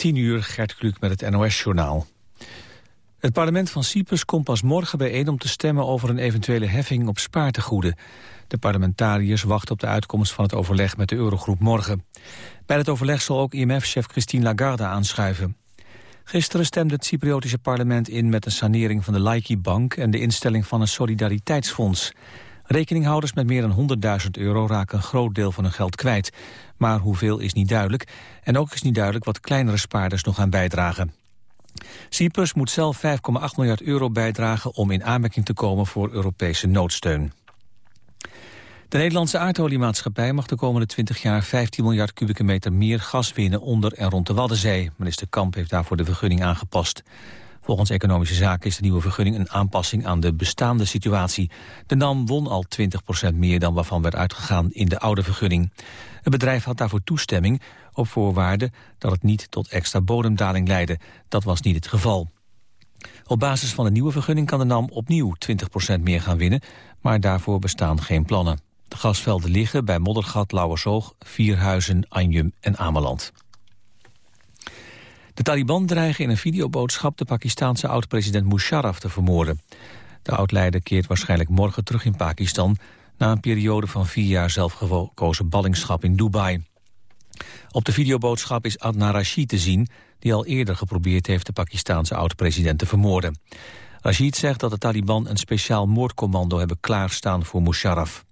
10 uur, Gert Kluk met het NOS-journaal. Het parlement van Cyprus komt pas morgen bijeen om te stemmen over een eventuele heffing op spaartegoeden. De parlementariërs wachten op de uitkomst van het overleg met de Eurogroep morgen. Bij het overleg zal ook IMF-chef Christine Lagarde aanschuiven. Gisteren stemde het Cypriotische parlement in met een sanering van de Laiki-bank en de instelling van een solidariteitsfonds. Rekeninghouders met meer dan 100.000 euro raken een groot deel van hun geld kwijt. Maar hoeveel is niet duidelijk. En ook is niet duidelijk wat kleinere spaarders nog aan bijdragen. Cyprus moet zelf 5,8 miljard euro bijdragen om in aanmerking te komen voor Europese noodsteun. De Nederlandse aardoliemaatschappij mag de komende 20 jaar 15 miljard kubieke meter meer gas winnen onder en rond de Waddenzee. Minister Kamp heeft daarvoor de vergunning aangepast. Volgens Economische Zaken is de nieuwe vergunning een aanpassing aan de bestaande situatie. De NAM won al 20% meer dan waarvan werd uitgegaan in de oude vergunning. Het bedrijf had daarvoor toestemming op voorwaarde dat het niet tot extra bodemdaling leidde. Dat was niet het geval. Op basis van de nieuwe vergunning kan de NAM opnieuw 20% meer gaan winnen, maar daarvoor bestaan geen plannen. De gasvelden liggen bij Moddergat, Lauwersoog, Vierhuizen, Anjum en Ameland. De Taliban dreigen in een videoboodschap de Pakistanse oud-president Musharraf te vermoorden. De oud-leider keert waarschijnlijk morgen terug in Pakistan... na een periode van vier jaar zelfgekozen ballingschap in Dubai. Op de videoboodschap is Adnan Rashid te zien... die al eerder geprobeerd heeft de Pakistanse oud-president te vermoorden. Rashid zegt dat de Taliban een speciaal moordcommando hebben klaarstaan voor Musharraf.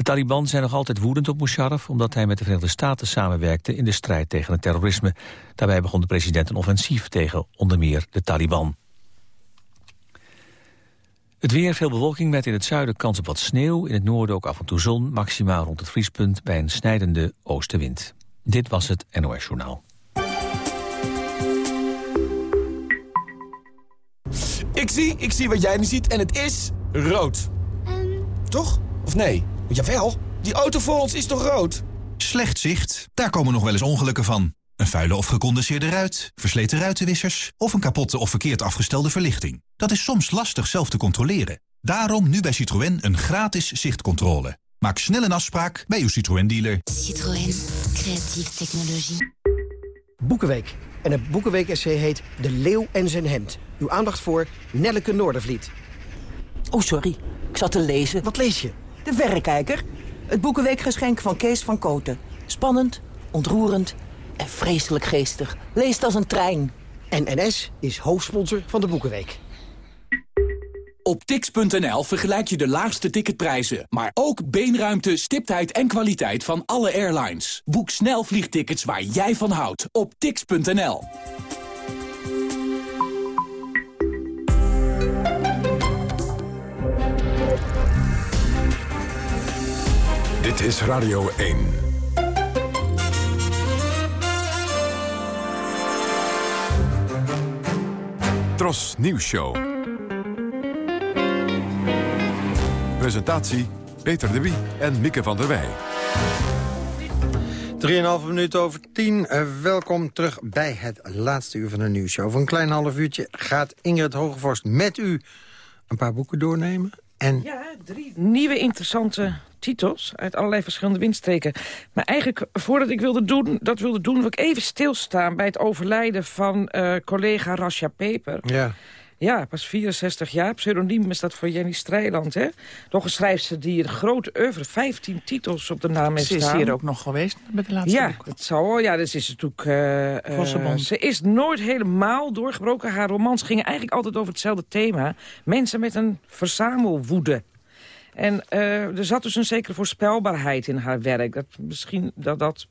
De Taliban zijn nog altijd woedend op Musharraf... omdat hij met de Verenigde Staten samenwerkte in de strijd tegen het terrorisme. Daarbij begon de president een offensief tegen onder meer de Taliban. Het weer, veel bewolking met in het zuiden kans op wat sneeuw. In het noorden ook af en toe zon, maximaal rond het vriespunt... bij een snijdende oostenwind. Dit was het NOS Journaal. Ik zie, ik zie wat jij nu ziet en het is rood. Toch? Of nee? Jawel, die auto voor ons is toch rood? Slecht zicht, daar komen nog wel eens ongelukken van. Een vuile of gecondenseerde ruit, versleten ruitenwissers... of een kapotte of verkeerd afgestelde verlichting. Dat is soms lastig zelf te controleren. Daarom nu bij Citroën een gratis zichtcontrole. Maak snel een afspraak bij uw Citroën-dealer. Citroën. Creatieve technologie. Boekenweek. En het Boekenweek-essay heet De Leeuw en zijn hemd. Uw aandacht voor Nelleke Noordervliet. Oh, sorry. Ik zat te lezen. Wat lees je? De Verrekijker. Het Boekenweekgeschenk van Kees van Koten. Spannend, ontroerend en vreselijk geestig. Leest als een trein. En NS is hoofdsponsor van de Boekenweek. Op tix.nl vergelijk je de laagste ticketprijzen, maar ook beenruimte, stiptheid en kwaliteit van alle airlines. Boek snel vliegtickets waar jij van houdt op tix.nl. Dit is Radio 1. Tros Nieuws Show. Presentatie Peter de Wie en Mieke van der Wij. 3,5 minuten over 10. Uh, welkom terug bij het laatste uur van de nieuwsshow. Over een klein half uurtje gaat Ingrid Hogevorst met u een paar boeken doornemen. En... Ja, drie nieuwe interessante titels uit allerlei verschillende windstreken. Maar eigenlijk, voordat ik wilde doen, dat wilde doen... wil ik even stilstaan bij het overlijden van uh, collega Rasja Peper. Ja. Ja, pas 64 jaar. Pseudoniem is dat voor Jenny Strijland, hè? Nog een schrijfster die een grote oeuvre, 15 titels op de naam heeft staan. Ze is hier ook nog geweest met de laatste Ja, boek. dat zou Ja, dus is natuurlijk... Uh, uh, ze is nooit helemaal doorgebroken. Haar romans gingen eigenlijk altijd over hetzelfde thema. Mensen met een verzamelwoede. En uh, er zat dus een zekere voorspelbaarheid in haar werk. Dat misschien dat dat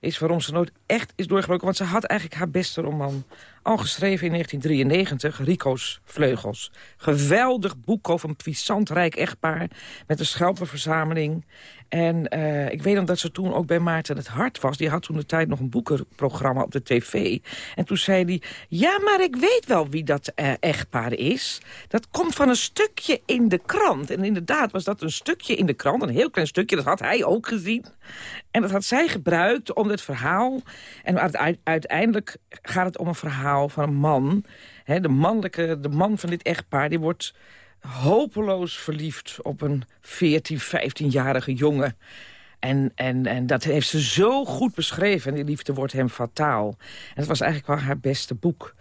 is waarom ze nooit echt is doorgebroken. Want ze had eigenlijk haar beste roman al geschreven in 1993, Rico's Vleugels. Geweldig boek over een puissant rijk echtpaar met een schelpenverzameling. En uh, ik weet nog dat ze toen ook bij Maarten het Hart was. Die had toen de tijd nog een boekenprogramma op de tv. En toen zei hij, ja, maar ik weet wel wie dat uh, echtpaar is. Dat komt van een stukje in de krant. En inderdaad was dat een stukje in de krant, een heel klein stukje. Dat had hij ook gezien. En dat had zij gebruikt om het verhaal... En uiteindelijk gaat het om een verhaal van een man. Hè, de, mannelijke, de man van dit echtpaar, die wordt hopeloos verliefd op een 14, 15-jarige jongen. En, en, en dat heeft ze zo goed beschreven. En die liefde wordt hem fataal. En het was eigenlijk wel haar beste boek.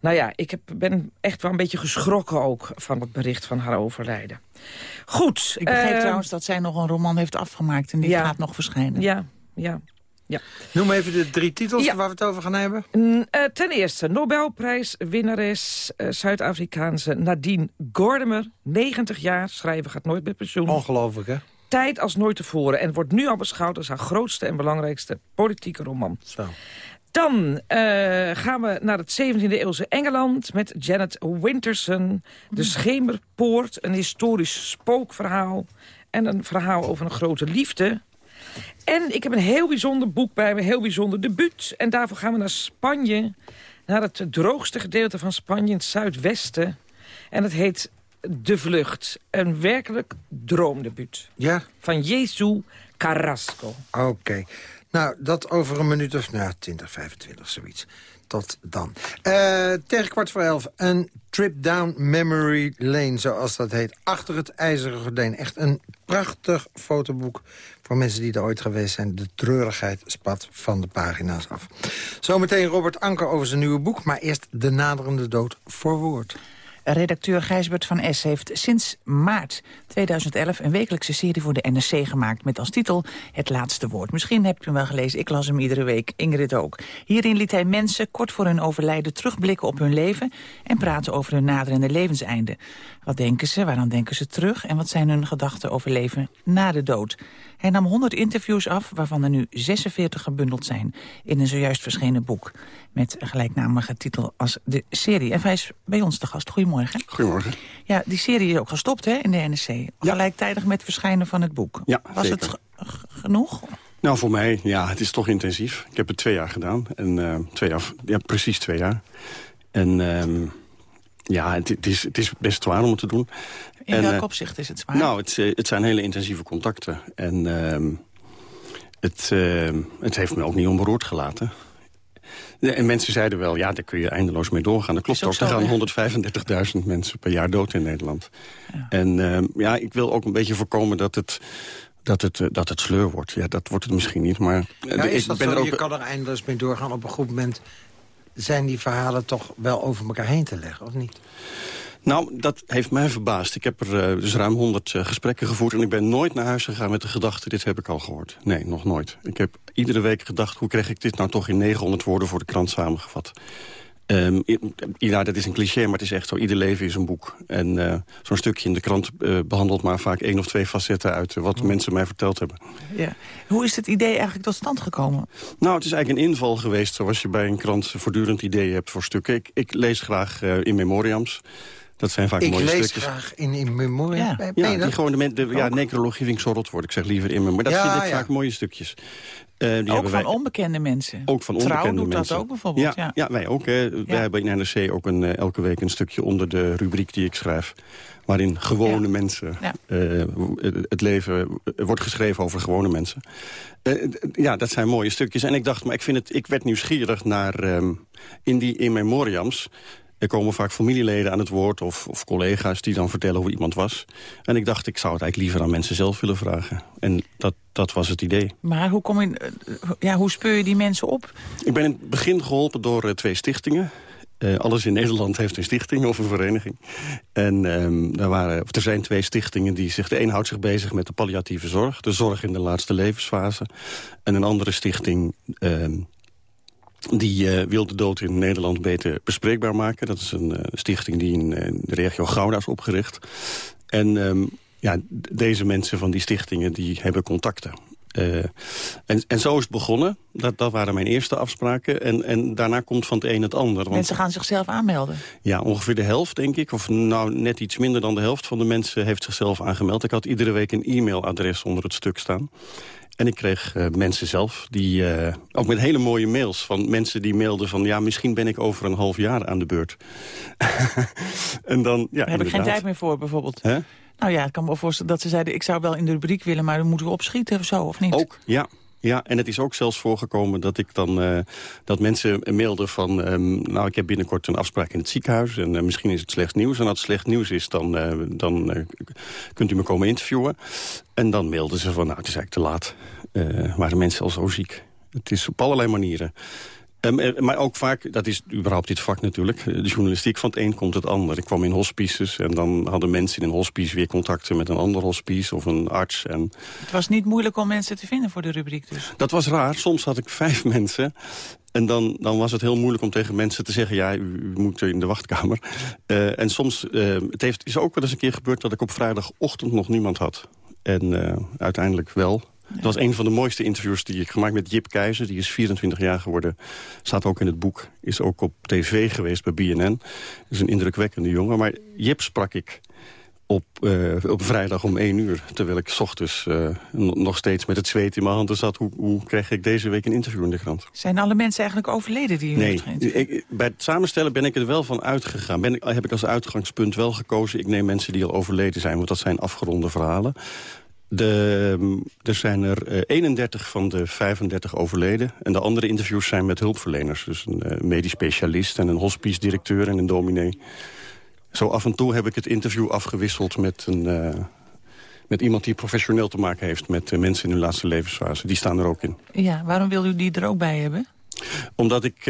Nou ja, ik heb, ben echt wel een beetje geschrokken ook... van het bericht van haar overlijden. Goed. Ik begreep uh, trouwens dat zij nog een roman heeft afgemaakt... en die gaat nog verschijnen. Ja, ja. Ja. Noem even de drie titels waar we het over gaan hebben. Uh, ten eerste, Nobelprijswinnares uh, Zuid-Afrikaanse Nadine Gordimer. 90 jaar, schrijven gaat nooit met pensioen. Ongelooflijk, hè? Tijd als nooit tevoren en wordt nu al beschouwd als haar grootste en belangrijkste politieke roman. Zo. Dan uh, gaan we naar het 17e eeuwse Engeland met Janet Winterson. De Schemerpoort, een historisch spookverhaal. En een verhaal over een grote liefde. En ik heb een heel bijzonder boek bij me, een heel bijzonder debuut. En daarvoor gaan we naar Spanje, naar het droogste gedeelte van Spanje in het zuidwesten. En het heet De Vlucht, een werkelijk droomdebuut. Ja? Van Jesu Carrasco. Oké. Nou, dat over een minuut of nou, 20, 25, zoiets. Tot dan. Uh, tegen kwart voor elf, een trip down memory lane, zoals dat heet. Achter het ijzeren gordijn. Echt een prachtig fotoboek voor mensen die er ooit geweest zijn. De treurigheid spat van de pagina's af. Zometeen Robert Anker over zijn nieuwe boek, maar eerst de naderende dood voor woord. Redacteur Gijsbert van S. heeft sinds maart 2011 een wekelijkse serie voor de NRC gemaakt... met als titel Het Laatste Woord. Misschien hebt u hem wel gelezen, ik las hem iedere week, Ingrid ook. Hierin liet hij mensen kort voor hun overlijden terugblikken op hun leven... en praten over hun naderende levenseinde. Wat denken ze, waarom denken ze terug... en wat zijn hun gedachten over leven na de dood? Hij nam 100 interviews af, waarvan er nu 46 gebundeld zijn... in een zojuist verschenen boek met een gelijknamige titel als de serie. En hij is bij ons de gast. Goedemorgen. Goedemorgen. Ja, die serie is ook gestopt hè, in de NSC. Gelijktijdig met het verschijnen van het boek. Ja, Was zeker. het genoeg? Nou, voor mij, ja, het is toch intensief. Ik heb het twee jaar gedaan. En, uh, twee jaar, ja, precies twee jaar. En um, ja, het, het, is, het is best zwaar om het te doen. In en, welk uh, opzicht is het zwaar? Nou, het, het zijn hele intensieve contacten. En uh, het, het heeft me ook niet onberoerd gelaten. En mensen zeiden wel, ja, daar kun je eindeloos mee doorgaan. Dat klopt ook, zo, er gaan 135.000 mensen per jaar dood in Nederland. Ja. En uh, ja, ik wil ook een beetje voorkomen dat het, dat het, dat het sleur wordt. Ja, dat wordt het misschien niet, maar... Ja, de, is dat ik ben zo? Er ook... Je kan er eindeloos mee doorgaan. Op een goed moment zijn die verhalen toch wel over elkaar heen te leggen, of niet? Nou, dat heeft mij verbaasd. Ik heb er uh, dus ruim 100 uh, gesprekken gevoerd... en ik ben nooit naar huis gegaan met de gedachte... dit heb ik al gehoord. Nee, nog nooit. Ik heb iedere week gedacht... hoe krijg ik dit nou toch in 900 woorden voor de krant samengevat? Um, ja, dat is een cliché, maar het is echt zo. Ieder leven is een boek. En uh, zo'n stukje in de krant uh, behandelt maar vaak één of twee facetten uit... wat Oh. mensen mij verteld hebben. Ja. Hoe is het idee eigenlijk tot stand gekomen? Nou, het is eigenlijk een inval geweest... zoals je bij een krant voortdurend ideeën hebt voor stukken. Ik, ik lees graag in memoriams. Dat zijn vaak ik mooie lees stukjes. graag in, in memoria. Ja. Ben Ja, je die gewoon de, de ja, necrologie vind ik zo rot worden. Ik zeg liever in me. Maar dat Ja, vind ik ja. vaak mooie stukjes. Eh, die Ook van wij, onbekende mensen. ook van Trouw onbekende doet mensen. dat ook bijvoorbeeld. Ja, Ja, ja. wij ook. Hè. Wij hebben in NRC ook een, eh, elke week een stukje onder de rubriek die ik schrijf. Waarin gewone Ja. mensen... Ja. eh, het leven wordt geschreven over gewone mensen. Eh, ja, dat zijn mooie stukjes. En ik dacht, maar ik, vind het, ik werd nieuwsgierig naar... ehm, in die in memoriams... Er komen vaak familieleden aan het woord of, of collega's die dan vertellen hoe iemand was. En ik dacht, ik zou het eigenlijk liever aan mensen zelf willen vragen. En dat, dat was het idee. Maar hoe, kom je, eh, ja, hoe speur je die mensen op? Ik ben in het begin geholpen door eh, twee stichtingen. Eh, alles in Nederland heeft een stichting of een vereniging. En daar waren, of er zijn twee stichtingen die zich... De een houdt zich bezig met de palliatieve zorg. De zorg in de laatste levensfase. En een andere stichting... ehm, die uh, wil de dood in Nederland beter bespreekbaar maken. Dat is een uh, stichting die in uh, de regio Gouda is opgericht. En um, ja, deze mensen van die stichtingen die hebben contacten. Uh, en, en zo is het begonnen. Dat, dat waren mijn eerste afspraken. En, en daarna komt van het een het ander. Want, Mensen gaan zichzelf aanmelden. Ja, ongeveer de helft, denk ik. Of nou, net iets minder dan de helft van de mensen heeft zichzelf aangemeld. Ik had iedere week een e-mailadres onder het stuk staan. En ik kreeg uh, mensen zelf, die, uh, ook met hele mooie mails... van mensen die mailden van... ja, misschien ben ik over een half jaar aan de beurt. en dan, ja, Daar heb ik geen tijd meer voor, bijvoorbeeld. Hè? Nou ja, ik kan me wel voorstellen dat ze zeiden... ik zou wel in de rubriek willen, maar dan moeten we opschieten of zo, of niet? Ook, ja. Ja, en het is ook zelfs voorgekomen dat ik dan uh, dat mensen mailden van... Um, nou, ik heb binnenkort een afspraak in het ziekenhuis... en uh, misschien is het slecht nieuws. En als het slecht nieuws is, dan, uh, dan kunt u me komen interviewen. En dan mailden ze van, nou, het is eigenlijk te laat. waren mensen al zo ziek. Het is op allerlei manieren. Um, maar ook vaak, dat is überhaupt dit vak natuurlijk... de journalistiek van het een komt het ander. Ik kwam in hospices en dan hadden mensen in een hospice... weer contacten met een ander hospice of een arts. En... Het was niet moeilijk om mensen te vinden voor de rubriek dus? Dat was raar. Soms had ik vijf mensen... En dan, dan was het heel moeilijk om tegen mensen te zeggen... ja, u, u moet in de wachtkamer. Uh, en soms, uh, het heeft, is ook wel eens een keer gebeurd... dat ik op vrijdagochtend nog niemand had. En uh, uiteindelijk wel. Dat was een van de mooiste interviews die ik gemaakt met Jip Keizer. Die is 24 jaar geworden. Staat ook in het boek. Is ook op tv geweest bij BNN. Is een indrukwekkende jongen. Maar Jip sprak ik op, uh, op vrijdag om 1 uur. Terwijl ik s ochtends uh, nog steeds met het zweet in mijn handen zat. Hoe, hoe krijg ik deze week een interview in de krant? Zijn alle mensen eigenlijk overleden die u nee, ik, bij het samenstellen ben ik er wel van uitgegaan. Ben ik, heb ik als uitgangspunt wel gekozen. Ik neem mensen die al overleden zijn. Want dat zijn afgeronde verhalen. De, er zijn er 31 eh, van de 35 overleden. En de andere interviews zijn met hulpverleners. Dus een uh, medisch specialist en een hospice-directeur en een dominee. Zo af en toe heb ik het interview afgewisseld met, een, uh, met iemand die professioneel te maken heeft... met mensen in hun laatste levensfase. Die staan er ook in. Ja, waarom wil u die er ook bij hebben? Omdat ik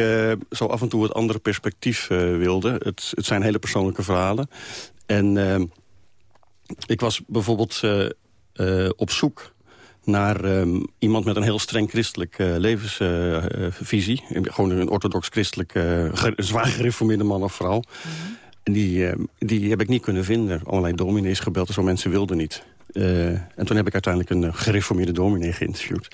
zo af en toe het andere perspectief wilde. Het, het zijn hele persoonlijke verhalen. En ik was bijvoorbeeld uh, op zoek naar um, iemand met een heel streng christelijke uh, levensvisie. Uh, gewoon een orthodox-christelijke, zwaar gereformeerde man of vrouw. Mhm. En die, ehm, die heb ik niet kunnen vinden. Allerlei dominees gebeld en zo mensen wilden niet. en toen heb ik uiteindelijk een gereformeerde dominee geïnterviewd.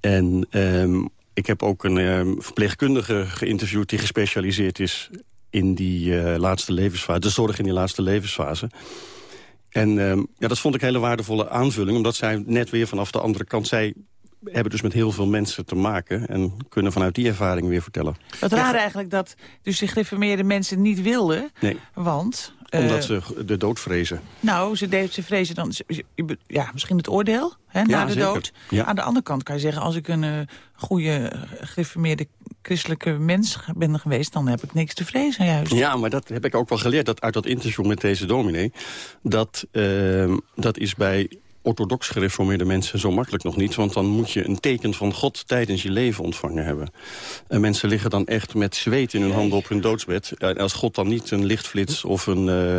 En um, ik heb ook een verpleegkundige geïnterviewd... die gespecialiseerd is in die laatste levensfase. De zorg in die laatste levensfase. En uh, ja, dat vond ik een hele waardevolle aanvulling. Omdat zij net weer vanaf de andere kant... zij hebben dus met heel veel mensen te maken... en kunnen vanuit die ervaring weer vertellen. Wat raar eigenlijk dat dus de gereformeerde mensen niet wilden. Nee. Want omdat uh, ze de dood vrezen. Nou, ze, ze vrezen dan ja, misschien het oordeel hè, na de dood. Ja. Aan de andere kant kan je zeggen... als ik een uh, goede gereformeerde christelijke mens ben geweest... dan heb ik niks te vrezen juist. Ja, maar dat heb ik ook wel geleerd dat uit dat interview met deze dominee. Dat, uh, dat is bij orthodox gereformeerde mensen zo makkelijk nog niet. Want dan moet je een teken van God tijdens je leven ontvangen hebben. En mensen liggen dan echt met zweet in hun handen op hun doodsbed. En als God dan niet een lichtflits of een... Uh,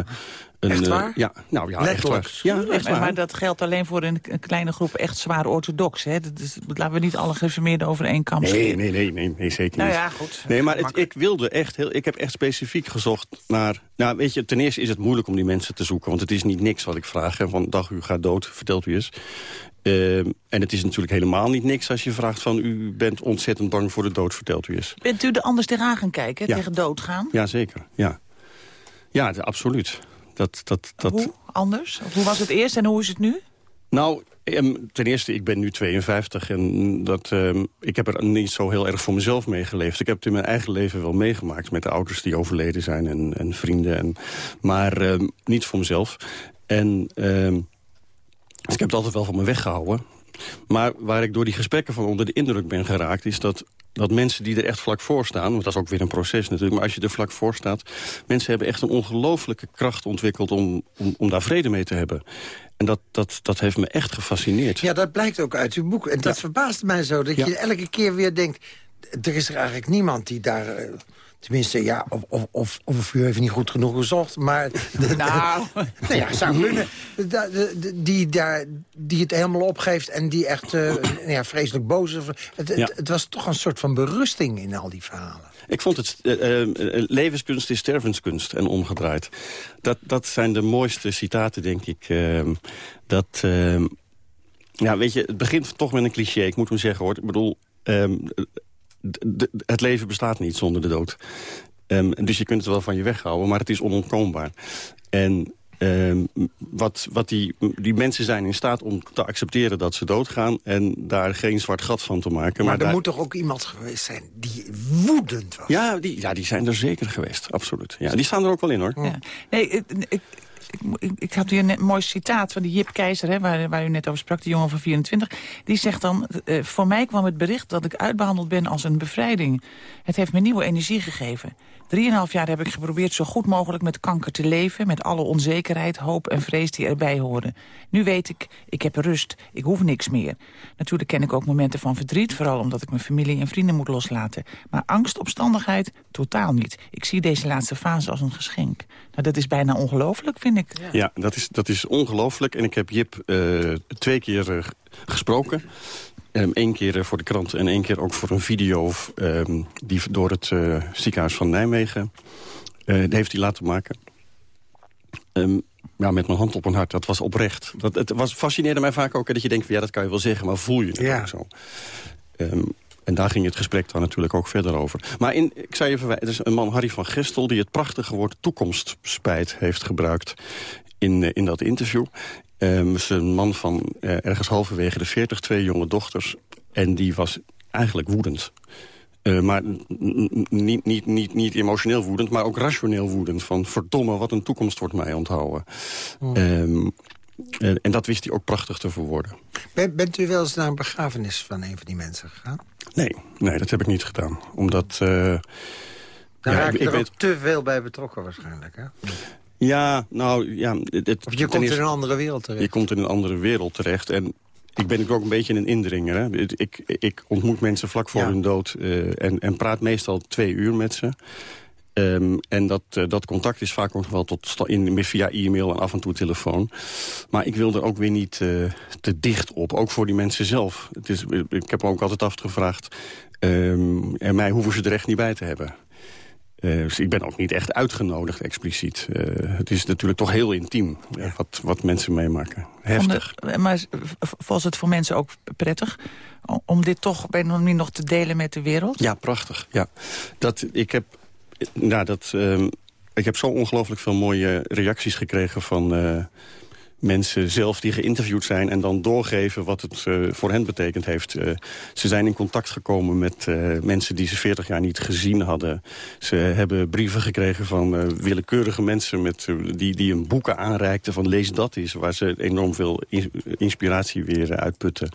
een, echt waar? ja, nou ja, echt waar. Ja, echt waar. Maar dat geldt alleen voor een, een kleine groep echt zwaar orthodox. Hè? Dat is, laten we niet alle gereformeerden over één kam nee, nee, nee, nee, nee, zeker nou niet. Nou ja, goed. Nee, maar het, ik wilde echt heel, ik heb echt specifiek gezocht naar... Nou, weet je, ten eerste is het moeilijk om die mensen te zoeken. Want het is niet niks wat ik vraag. Hè, van, dag, u gaat dood, vertelt u eens. Uh, en het is natuurlijk helemaal niet niks als je vraagt van... u bent ontzettend bang voor de dood, vertelt u eens. Bent u er anders tegenaan gaan kijken, ja. tegen doodgaan? Ja, zeker. Ja, ja absoluut. Dat, dat, dat... Hoe anders? Of hoe was het eerst en hoe is het nu? Nou, ten eerste, ik ben nu 52 en dat, um, ik heb er niet zo heel erg voor mezelf meegeleefd. Ik heb het in mijn eigen leven wel meegemaakt met de ouders die overleden zijn en, en vrienden. En, maar um, niet voor mezelf. En dus ik heb het altijd wel van me weggehouden. Maar waar ik door die gesprekken van onder de indruk ben geraakt... is dat, dat mensen die er echt vlak voor staan... want dat is ook weer een proces natuurlijk... maar als je er vlak voor staat... mensen hebben echt een ongelooflijke kracht ontwikkeld... om, om, om daar vrede mee te hebben. En dat, dat, dat heeft me echt gefascineerd. Ja, dat blijkt ook uit uw boek. En dat verbaast mij zo, dat ja. je elke keer weer denkt... er is er eigenlijk niemand die daar... Uh, Tenminste, ja, of, of, of, of u heeft niet goed genoeg gezocht, maar... De, nou. nou ja, zou kunnen. Die, daar, die het helemaal opgeeft en die echt uh, ja, vreselijk boos is. Het, ja. het, het, was toch een soort van berusting in al die verhalen. Ik vond het... Uh, uh, levenskunst is stervenskunst en omgedraaid. Dat, dat zijn de mooiste citaten, denk ik. Ehm, dat... Ja, weet je, het begint toch met een cliché. Ik moet hem zeggen, hoor. Ik bedoel... Het leven bestaat niet zonder de dood. Um, dus je kunt het wel van je weghouden, maar het is onontkoombaar. En um, wat, wat die, die mensen zijn in staat om te accepteren dat ze doodgaan... en daar geen zwart gat van te maken. Maar, maar er daar... moet toch ook iemand geweest zijn die woedend was? Ja, die, ja, die zijn er zeker geweest, absoluut. Ja, die staan er ook wel in, hoor. Ja. Nee, ik, ik, ik, ik, had hier een mooi citaat van die Jip Keizer, hè, waar, waar u net over sprak, die jongen van 24. Die zegt dan, uh, voor mij kwam het bericht dat ik uitbehandeld ben als een bevrijding. Het heeft me nieuwe energie gegeven. Drieënhalf jaar heb ik geprobeerd zo goed mogelijk met kanker te leven... met alle onzekerheid, hoop en vrees die erbij horen. Nu weet ik, ik heb rust, ik hoef niks meer. Natuurlijk ken ik ook momenten van verdriet... vooral omdat ik mijn familie en vrienden moet loslaten. Maar angst, opstandigheid, totaal niet. Ik zie deze laatste fase als een geschenk. Nou, dat is bijna ongelooflijk, vind ik. Ja, dat, is, dat is ongelooflijk. En ik heb Jip uh, twee keer uh, gesproken. Um, Eén keer eh, voor de krant en één keer ook voor een video... Um, die door het uh, ziekenhuis van Nijmegen uh, heeft hij laten maken. Um, ja, met mijn hand op mijn hart, dat was oprecht. Dat, het was, fascineerde mij vaak ook dat je denkt... Van, ja, dat kan je wel zeggen, maar voel je het ja. ook zo. en daar ging het gesprek dan natuurlijk ook verder over. Maar in, ik zei even, er is een man, Harry van Gestel... die het prachtige woord toekomstspijt heeft gebruikt in, in dat interview. Um, is een man van uh, ergens halverwege de 40, twee jonge dochters. En die was eigenlijk woedend. Uh, maar niet, niet, niet, niet emotioneel woedend, maar ook rationeel woedend. Van verdomme, wat een toekomst wordt mij onthouden. Hmm. Um, uh, en dat wist hij ook prachtig te verwoorden. Ben, bent u wel eens naar een begrafenis van een van die mensen gegaan? Nee, nee dat heb ik niet gedaan. Omdat... Daar ja, raak ik, er weet... te veel bij betrokken waarschijnlijk, hè? Ja, nou ja... Het, of je komt in een andere wereld terecht. Je komt in een andere wereld terecht. En ik ben ook een beetje een indringer. Hè? Ik, ik ontmoet mensen vlak voor hun dood uh, en, en praat meestal twee uur met ze. Um, en dat, uh, dat contact is vaak ook nog wel tot, in, via e-mail en af en toe telefoon. Maar ik wil er ook weer niet uh, te dicht op, ook voor die mensen zelf. Het is, ik heb me ook altijd afgevraagd... Um, en mij hoeven ze er echt niet bij te hebben. Uh, dus ik ben ook niet echt uitgenodigd expliciet. Uh, het is natuurlijk toch heel intiem ja. wat, wat mensen meemaken. Heftig. De, maar was het voor mensen ook prettig om dit toch bij manier nog te delen met de wereld? Ja, prachtig. Ja. Dat, ik, heb, nou, dat, uh, ik heb zo ongelooflijk veel mooie reacties gekregen van mensen zelf die geïnterviewd zijn... en dan doorgeven wat het uh, voor hen betekend heeft. Uh, ze zijn in contact gekomen met uh, mensen die ze 40 jaar niet gezien hadden. Ze hebben brieven gekregen van willekeurige mensen... Met, die, die een boeken aanreikten van lees dat eens... waar ze enorm veel inspiratie weer uitputten.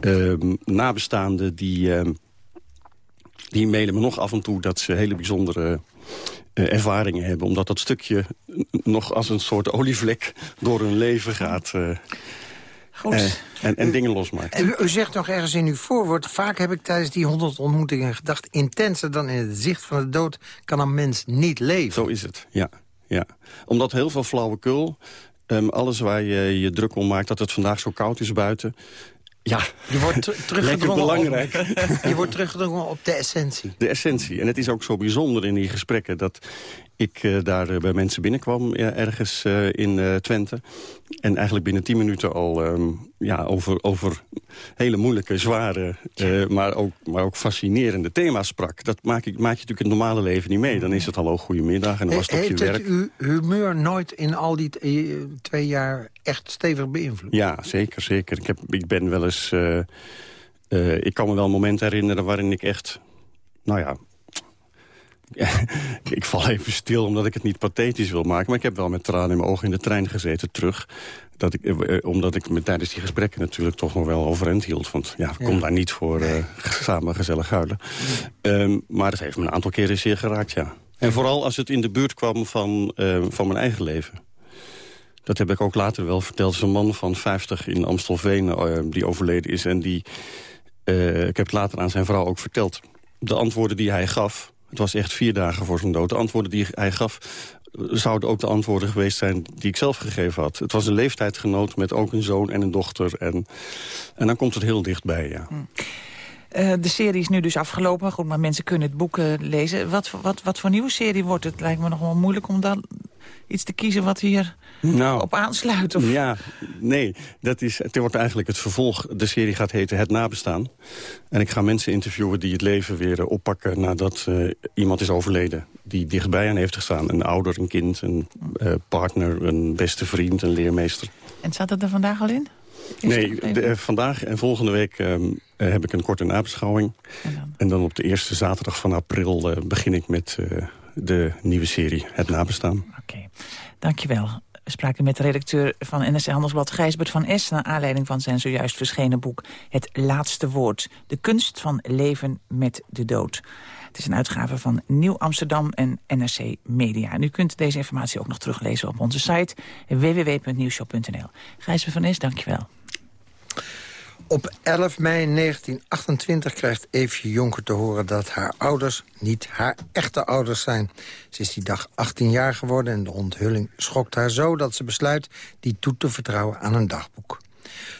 Ehm, nabestaanden die, ehm, die mailen me nog af en toe... dat ze hele bijzondere ervaringen hebben. Omdat dat stukje nog als een soort olievlek door hun leven gaat... Uh, Goed. Uh, en, en dingen losmaakt. U, u, zegt nog ergens in uw voorwoord... vaak heb ik tijdens die honderd ontmoetingen gedacht... intenser dan in het zicht van de dood kan een mens niet leven. Zo is het, ja. ja. Omdat heel veel flauwekul... Um, alles waar je je druk om maakt dat het vandaag zo koud is buiten... Ja, je wordt teruggedrongen belangrijk. Op, je wordt teruggedrongen op de essentie. De essentie. En het is ook zo bijzonder in die gesprekken... dat ik uh, daar uh, bij mensen binnenkwam, ja, ergens uh, in Twente. En eigenlijk binnen tien minuten al um, ja, over, over hele moeilijke, zware... maar, ook, maar ook fascinerende thema's sprak. Dat maak, ik, maak je natuurlijk in het normale leven niet mee. Dan is het al goedemiddag en dan was het op je werk. Heeft uw humeur nooit in al die twee jaar echt stevig beïnvloed? Ja, zeker, zeker. Ik, heb, ik ben wel eens... ik kan me wel momenten herinneren waarin ik echt... Nou ja, ik val even stil omdat ik het niet pathetisch wil maken. Maar ik heb wel met tranen in mijn ogen in de trein gezeten terug. Dat ik, eh, omdat ik me tijdens die gesprekken natuurlijk toch nog wel overeind hield. Want ja, ik kom daar niet voor uh, samen gezellig huilen. Um, maar dat heeft me een aantal keren zeer geraakt, ja. En vooral als het in de buurt kwam van, uh, van mijn eigen leven. Dat heb ik ook later wel verteld. Het is een man van 50 in Amstelveen uh, die overleden is. En die, ik heb het later aan zijn vrouw ook verteld. De antwoorden die hij gaf het was echt vier dagen voor zijn dood. De antwoorden die hij gaf zouden ook de antwoorden geweest zijn die ik zelf gegeven had. Het was een leeftijdgenoot met ook een zoon en een dochter. En, en dan komt het heel dichtbij, ja. Hm. Uh, de serie is nu dus afgelopen. Goed, maar mensen kunnen het boek lezen. Wat, wat, wat voor nieuwe serie wordt het? Lijkt me nog wel moeilijk om dan iets te kiezen wat hier nou, op aansluit? Of? Ja, nee. Dat is, het wordt eigenlijk het vervolg. De serie gaat heten Het Nabestaan. En ik ga mensen interviewen die het leven weer uh, oppakken... nadat uh, iemand is overleden die dichtbij aan heeft gestaan. Een ouder, een kind, een uh, partner, een beste vriend, een leermeester. En zat het er vandaag al in? nee, de, vandaag en volgende week um, heb ik een korte nabeschouwing. En dan, en dan op de eerste zaterdag van april begin ik met de nieuwe serie Het Nabestaan. Oké, dankjewel. We spraken met de redacteur van NSC Handelsblad Gijsbert van S... naar aanleiding van zijn zojuist verschenen boek Het Laatste Woord. De kunst van leven met de dood. Het is een uitgave van Nieuw Amsterdam en NRC Media. En u kunt deze informatie ook nog teruglezen op onze site www.nieuwshow.nl. Gijsbert van S, dankjewel. Op 11 mei 1928 krijgt Eefje Jonker te horen dat haar ouders niet haar echte ouders zijn. Ze is die dag 18 jaar geworden en de onthulling schokt haar zo dat ze besluit die toe te vertrouwen aan een dagboek.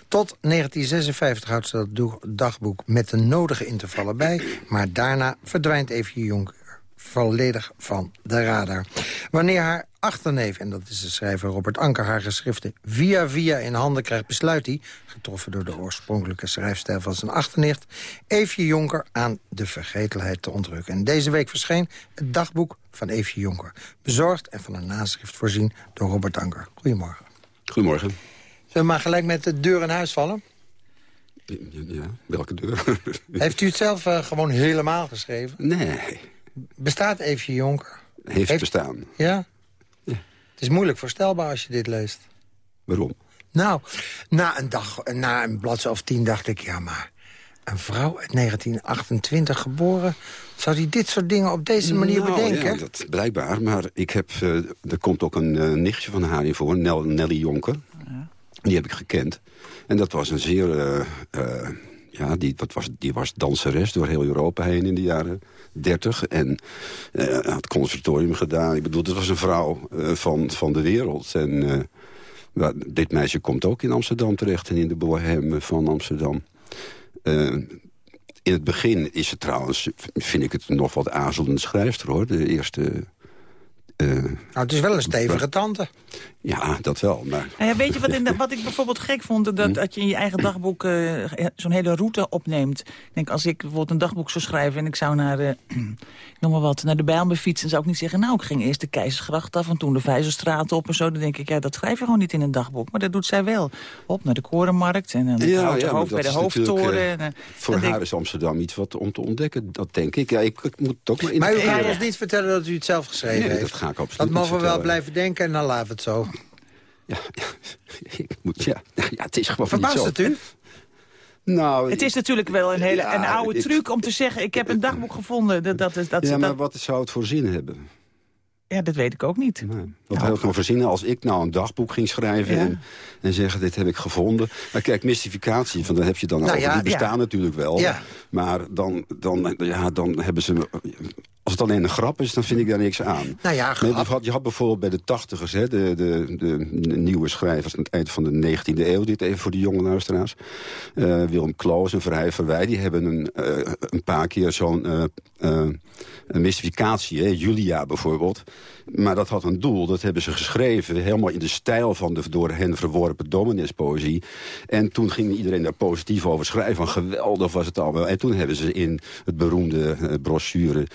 Tot 1956 houdt ze dat dagboek met de nodige intervallen bij... maar daarna verdwijnt Eefje Jonker volledig van de radar. Wanneer haar achterneef, en dat is de schrijver Robert Anker... haar geschriften via via in handen krijgt, besluit hij... getroffen door de oorspronkelijke schrijfstijl van zijn achternicht... Eefje Jonker aan de vergetelheid te ontrukken. En deze week verscheen het dagboek van Eefje Jonker. Bezorgd en van een naschrift voorzien door Robert Anker. Goedemorgen. Goedemorgen. Zullen we maar gelijk met de deur in huis vallen? Ja, welke deur? Heeft u het zelf uh, gewoon helemaal geschreven? Nee. Bestaat Eefje Jonker? Heeft, Heeft bestaan. Ja? Het is moeilijk voorstelbaar als je dit leest. Waarom? Nou, na een dag, na een bladzijde of tien dacht ik... ja, maar een vrouw uit 1928 geboren... zou die dit soort dingen op deze manier nou, bedenken? Ja, dat, blijkbaar. Maar ik heb, uh, er komt ook een uh, nichtje van haar in voor, Nel, Nelly Jonker. Ja. Die heb ik gekend. En dat was een zeer... Uh, ja, die, dat was, die was danseres door heel Europa heen in de jaren 30. En uh, had conservatorium gedaan. Ik bedoel, dat was een vrouw uh, van, van de wereld. En uh, dit meisje komt ook in Amsterdam terecht. En in de bohem van Amsterdam. in het begin is het trouwens, vind ik het nog wat azelende schrijfster hoor. De eerste uh, nou, het is wel een stevige tante. Ja, dat wel. Maar... Nou ja, weet je wat, in de, wat ik bijvoorbeeld gek vond? Dat, hm? dat je in je eigen dagboek uh, zo'n hele route opneemt. Ik denk, als ik bijvoorbeeld een dagboek zou schrijven... en ik zou naar, uh, ik noem maar wat, naar de Bijlmer fietsen... zou ik niet zeggen, nou, ik ging eerst de Keizersgracht af... en toen de Vijzelstraat op en zo. Dan denk ik, ja, dat schrijf je gewoon niet in een dagboek. Maar dat doet zij wel. Op naar de Korenmarkt en dan ja, ja, hoofd bij de hoofdtoren. En, voor haar is Amsterdam iets wat om te ontdekken. Dat denk ik. Ja, ik, ik moet het ook maar in Maar u gaat ons niet vertellen dat u het zelf geschreven nee, heeft? Dat ga ik absoluut Dat mogen we wel blijven denken en dan laten we het zo. Ja, ja, ik moet, ja, ja, het is gewoon Verbaast niet zo. het u? Nou, het is natuurlijk wel een hele ja, een oude ik, truc om te zeggen... ik heb een dagboek gevonden. Dat, dat, dat, ja, maar dat... wat zou het voorzien hebben? Ja, dat weet ik ook niet. Nee. Wat nou, heel voorzien als ik nou een dagboek ging schrijven... Ja. En, en zeggen, dit heb ik gevonden. Maar kijk, mystificatie, van, dat heb je dan nou, over. Ja, die bestaan ja. natuurlijk wel. Maar dan, dan, ja, dan hebben ze... Als het alleen een grap is, dan vind ik daar niks aan. Nou ja, nee, je, had, je had bijvoorbeeld bij de tachtigers, hè, de, de, de, nieuwe schrijvers... aan het eind van de 19e eeuw, dit even voor de jonge luisteraars... Uh, Willem Kloos en Verheij Verwij, die hebben een, uh, een paar keer zo'n uh, mystificatie. Hè, Julia bijvoorbeeld. Maar dat had een doel, dat hebben ze geschreven... helemaal in de stijl van de door hen verworpen dominespoëzie. En toen ging iedereen daar positief over schrijven. Van geweldig was het allemaal. En toen hebben ze in het beroemde brochure...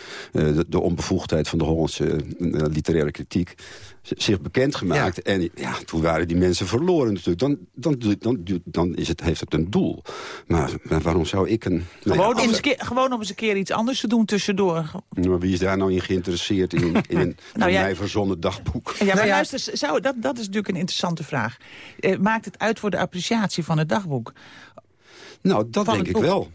Uh, de, de, onbevoegdheid van de Hollandse uh, literaire kritiek zich bekendgemaakt. Ja. En ja, toen waren die mensen verloren natuurlijk. Dan, dan, dan, dan is het, heeft het een doel. Maar, maar waarom zou ik een... Gewoon, nou ja, om eens keer, gewoon om eens een keer iets anders te doen tussendoor. Maar wie is daar nou in geïnteresseerd in, in een nou, ja, mij verzonnen dagboek? Ja, maar nou, luister, zou, dat, dat is natuurlijk een interessante vraag. Eh, maakt het uit voor de appreciatie van het dagboek? Nou, dat van denk ik wel.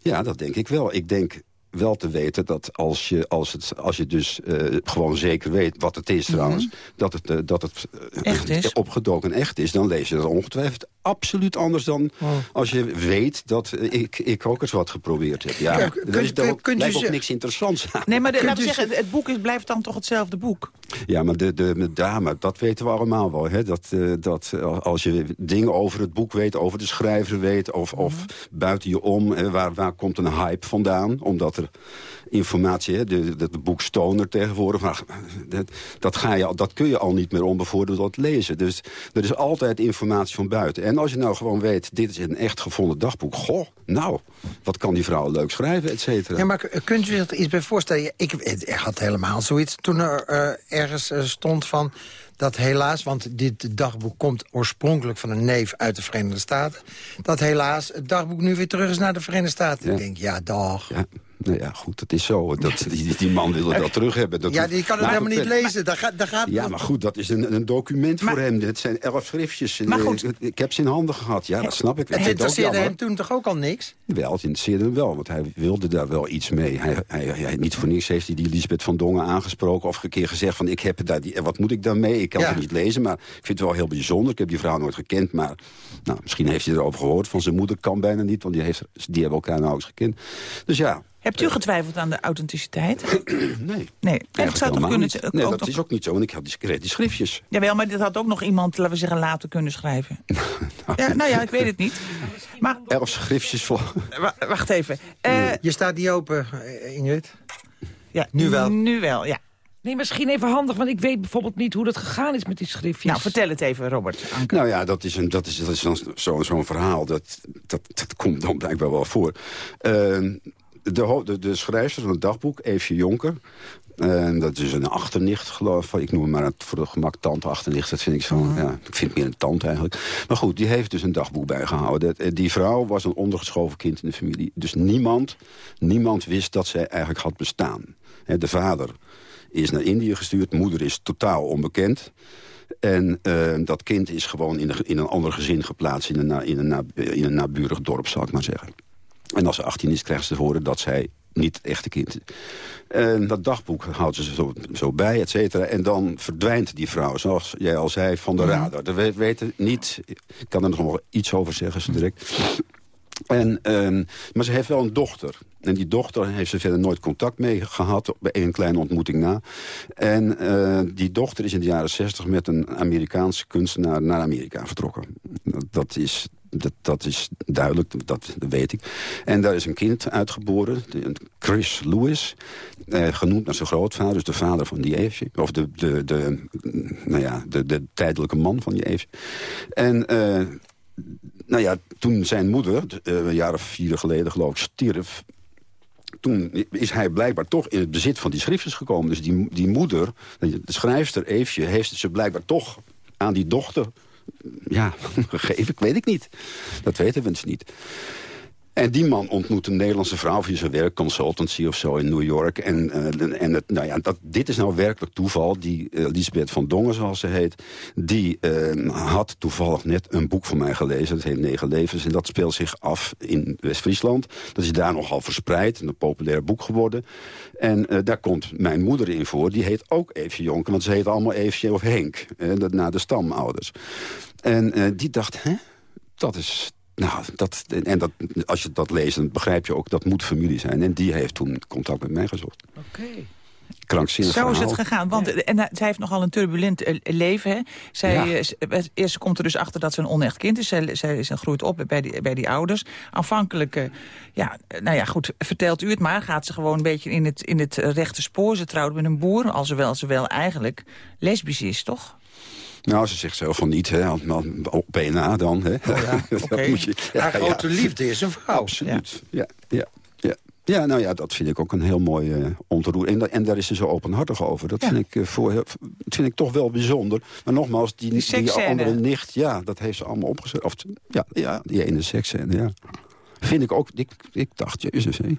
Ja, dat denk ik wel. Ik denk wel te weten dat als je, als het, als je dus uh, gewoon zeker weet wat het is trouwens... Mm -hmm. dat het, uh, dat het uh, echt is. opgedoken echt is, dan lees je dat ongetwijfeld absoluut anders dan oh. als je weet dat ik, ik ook eens wat geprobeerd heb. Ja, ja er is ook, blijft ook niks interessants aan. Nee, maar de, zeggen, het boek is, blijft dan toch hetzelfde boek? Ja, maar de, de, dame, dat weten we allemaal wel. Hè? Dat, dat als je dingen over het boek weet, over de schrijver weet... of, mm -hmm. of buiten je om, waar, waar komt een hype vandaan? Omdat er informatie, hè, de, de, de boek Stoner tegenwoordig. Maar dat, dat, ga je, dat kun je al niet meer onbevoordeeld lezen. Dus er is altijd informatie van buiten. En als je nou gewoon weet, dit is een echt gevonden dagboek. Goh, nou, wat kan die vrouw leuk schrijven, et cetera. Ja, maar kunt u zich er iets bij voorstellen? Ik, ik had helemaal zoiets toen er uh, ergens uh, stond van dat helaas, want dit dagboek komt oorspronkelijk van een neef uit de Verenigde Staten... dat helaas het dagboek nu weer terug is naar de Verenigde Staten. Ja. Ik denk, ja, dag. Ja. Nou ja, goed, dat is zo. Dat, die, die man wilde dat terug hebben. Dat ja, die kan het helemaal niet lezen. Daar gaat, daar gaat ja, maar goed, dat is een, een document voor hem. Het zijn elf schriftjes. Maar goed. Ik heb ze in handen gehad. Ja, dat snap ik. Het interesseerde hem toen toch ook al niks? Wel, het interesseerde hem wel. Want hij wilde daar wel iets mee. Hij, hij, hij niet voor niks heeft hij die Lisbeth van Dongen aangesproken... of een keer gezegd van, ik heb daar die, wat moet ik daarmee? Ik kan het niet lezen, maar ik vind het wel heel bijzonder. Ik heb die vrouw nooit gekend, maar nou, misschien heeft hij erover gehoord. Van zijn moeder kan bijna niet, want die, heeft, die hebben elkaar nauwelijks gekend. Dus ja, Hebt u getwijfeld aan de authenticiteit? nee. Nee, dat zou toch kunnen... Nee, dat is ook niet zo, want ik had die, die schriftjes. Jawel, maar dit had ook nog iemand, laten we zeggen, later kunnen schrijven. nou, ja, nou ja, ik weet het niet. Maar... Elf schriftjes voor... Wacht even. Uh, je staat niet open, eh, Ingrid. Ja, nu wel. Nu wel, ja. Nee, misschien even handig, want ik weet bijvoorbeeld niet hoe dat gegaan is met die schriftjes. Nou, vertel het even, Robert. Nou ja, dat is, een, dat is, dat is zo'n zo verhaal. Dat, dat, dat komt dan blijkbaar wel voor. Uh, de, de, de schrijfster van het dagboek, Eefje Jonker... En dat is een achternicht, geloof ik. Ik noem hem maar voor de gemak tante achternicht. Dat vind ik zo, mhm. ja, ik vind meer een tante eigenlijk. Maar goed, die heeft dus een dagboek bijgehouden. Eh, die vrouw was een ondergeschoven kind in de familie. Dus niemand, niemand wist dat zij eigenlijk had bestaan. De vader is naar Indië gestuurd. Moeder is totaal onbekend. En uh, dat kind is gewoon in, in, een ander gezin geplaatst... in een, in, een, in een naburig dorp, zal ik maar zeggen. En als ze 18 is, krijgt ze te horen dat zij niet het echte kind is. En dat dagboek houdt ze zo, zo bij, et cetera. En dan verdwijnt die vrouw, zoals jij al zei, van de mhm. radar. We weten niet, ik kan er nog wel iets over zeggen zo direct... En, um, maar ze heeft wel een dochter. En die dochter heeft ze verder nooit contact mee gehad. Bij een kleine ontmoeting na. En uh, die dochter is in de jaren zestig met een Amerikaanse kunstenaar naar Amerika vertrokken. Dat is, dat, dat is duidelijk, dat, weet ik. En daar is een kind uitgeboren, Chris Lewis. Eh, genoemd naar zijn grootvader, dus de vader van die Eefje. Of de, de, de, nou ja, de, de tijdelijke man van die Eefje. En... Uh, nou ja, toen zijn moeder, uh, een jaar of vier geleden geloof ik, stierf... toen is hij blijkbaar toch in het bezit van die schriftjes gekomen. Dus die, die moeder, de schrijfster Eefje, heeft ze blijkbaar toch aan die dochter ja, gegeven. Ik weet ik niet. Dat weten we dus niet. En die man ontmoet een Nederlandse vrouw via zijn werk, consultancy of zo in New York. En, uh, en het, nou ja, dat, dit is nou werkelijk toeval. Die uh, van Dongen, zoals ze heet, die uh, had toevallig net een boek van mij gelezen. Dat heet Negen Levens. En dat speelt zich af in West-Friesland. Dat is daar nogal verspreid, een populair boek geworden. En daar komt mijn moeder in voor. Die heet ook Eefje Jonker, want ze heet allemaal Eefje of Henk. naar de stamouders. En die dacht, hè? Dat is, nou, dat, en dat, als je dat leest, dan begrijp je ook dat moet familie zijn. En die heeft toen contact met mij gezocht. Oké. Krankzinnig Zo is het gegaan. Want en, zij heeft nogal een turbulent eh, leven. Hè? Zij, ja. Eh, eerst komt er dus achter dat ze een onecht kind is. Zij, zij, groeit op bij die, bij die ouders. Aanvankelijk, uh, ja, nou ja, goed, vertelt u het maar. Gaat ze gewoon een beetje in het, in het rechte spoor. Ze trouwt met een boer, alhoewel ze wel eigenlijk lesbisch is, toch? Nou, ze zegt zelf van niet, hè. Op BNA dan, hè. Oh ja, okay. moet je, ja, Haar grote liefde is een vrouw. Absoluut, ja. ja, ja, ja. nou ja, dat vind ik ook een heel mooi uh, om te doen. En, en daar is ze zo openhartig over. Dat vind, ik, uh, voor, vind ik toch wel bijzonder. Maar nogmaals, die, die, die andere nicht, ja, dat heeft ze allemaal opgezet. Of, ja, ja, die ene seksscène, ja. Vind ik ook, ik, ik dacht, jezus, hé.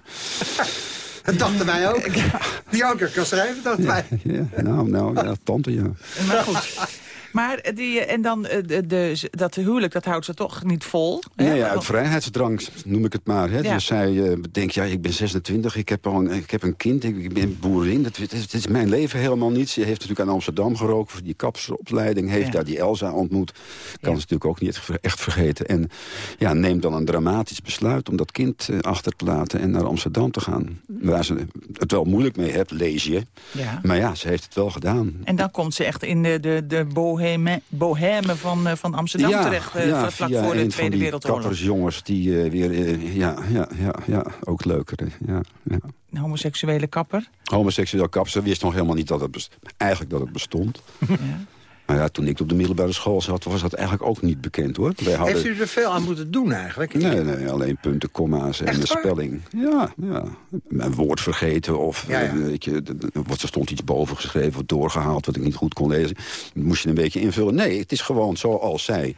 Dat dachten wij ook. Die ook kan schrijven, dachten ja, wij. Ja, nou, nou, ja, tante, ja. Maar goed. Maar die, en dan eh, de, de, dat huwelijk, dat houdt ze toch niet vol? Nee, ja, uit vrijheidsdrang noem ik het maar. Hè. Ja. Dus zij uh, denkt, ja, ik ben 26, ik heb, al een, ik heb een kind, ik, ben boerin. Dat, dit, is mijn leven helemaal niet. Ze heeft natuurlijk aan Amsterdam geroken voor die kapseropleiding. Heeft daar die Elsa ontmoet. Kan ze natuurlijk ook niet echt vergeten. En ja, neemt dan een dramatisch besluit om dat kind uh, achter te laten... en naar Amsterdam te gaan. Waar ze het wel moeilijk mee hebt, lees je. Ja. Maar ja, ze heeft het wel gedaan. En dan komt ze echt in de, de, de bohe bohème, van, uh, van Amsterdam terecht, uh, ja, vlak voor de Tweede Wereldoorlog. jongens die uh, weer, ja, ja, ja, ja, ook leuker. Ja, ja. Een homoseksuele kapper? Homoseksueel kapper, ze wist nog helemaal niet dat het, eigenlijk dat het bestond. Ja. Nou ja, toen ik op de middelbare school zat, was dat eigenlijk ook niet bekend, hoor. Wij hadden... Heeft u er veel aan moeten doen, eigenlijk? Nee, nee alleen punten, komma's en de spelling. Ja, ja. Een woord vergeten of ja, ja. Weet je, er stond iets boven geschreven, doorgehaald, wat ik niet goed kon lezen. moest je een beetje invullen. Nee, het is gewoon zoals zij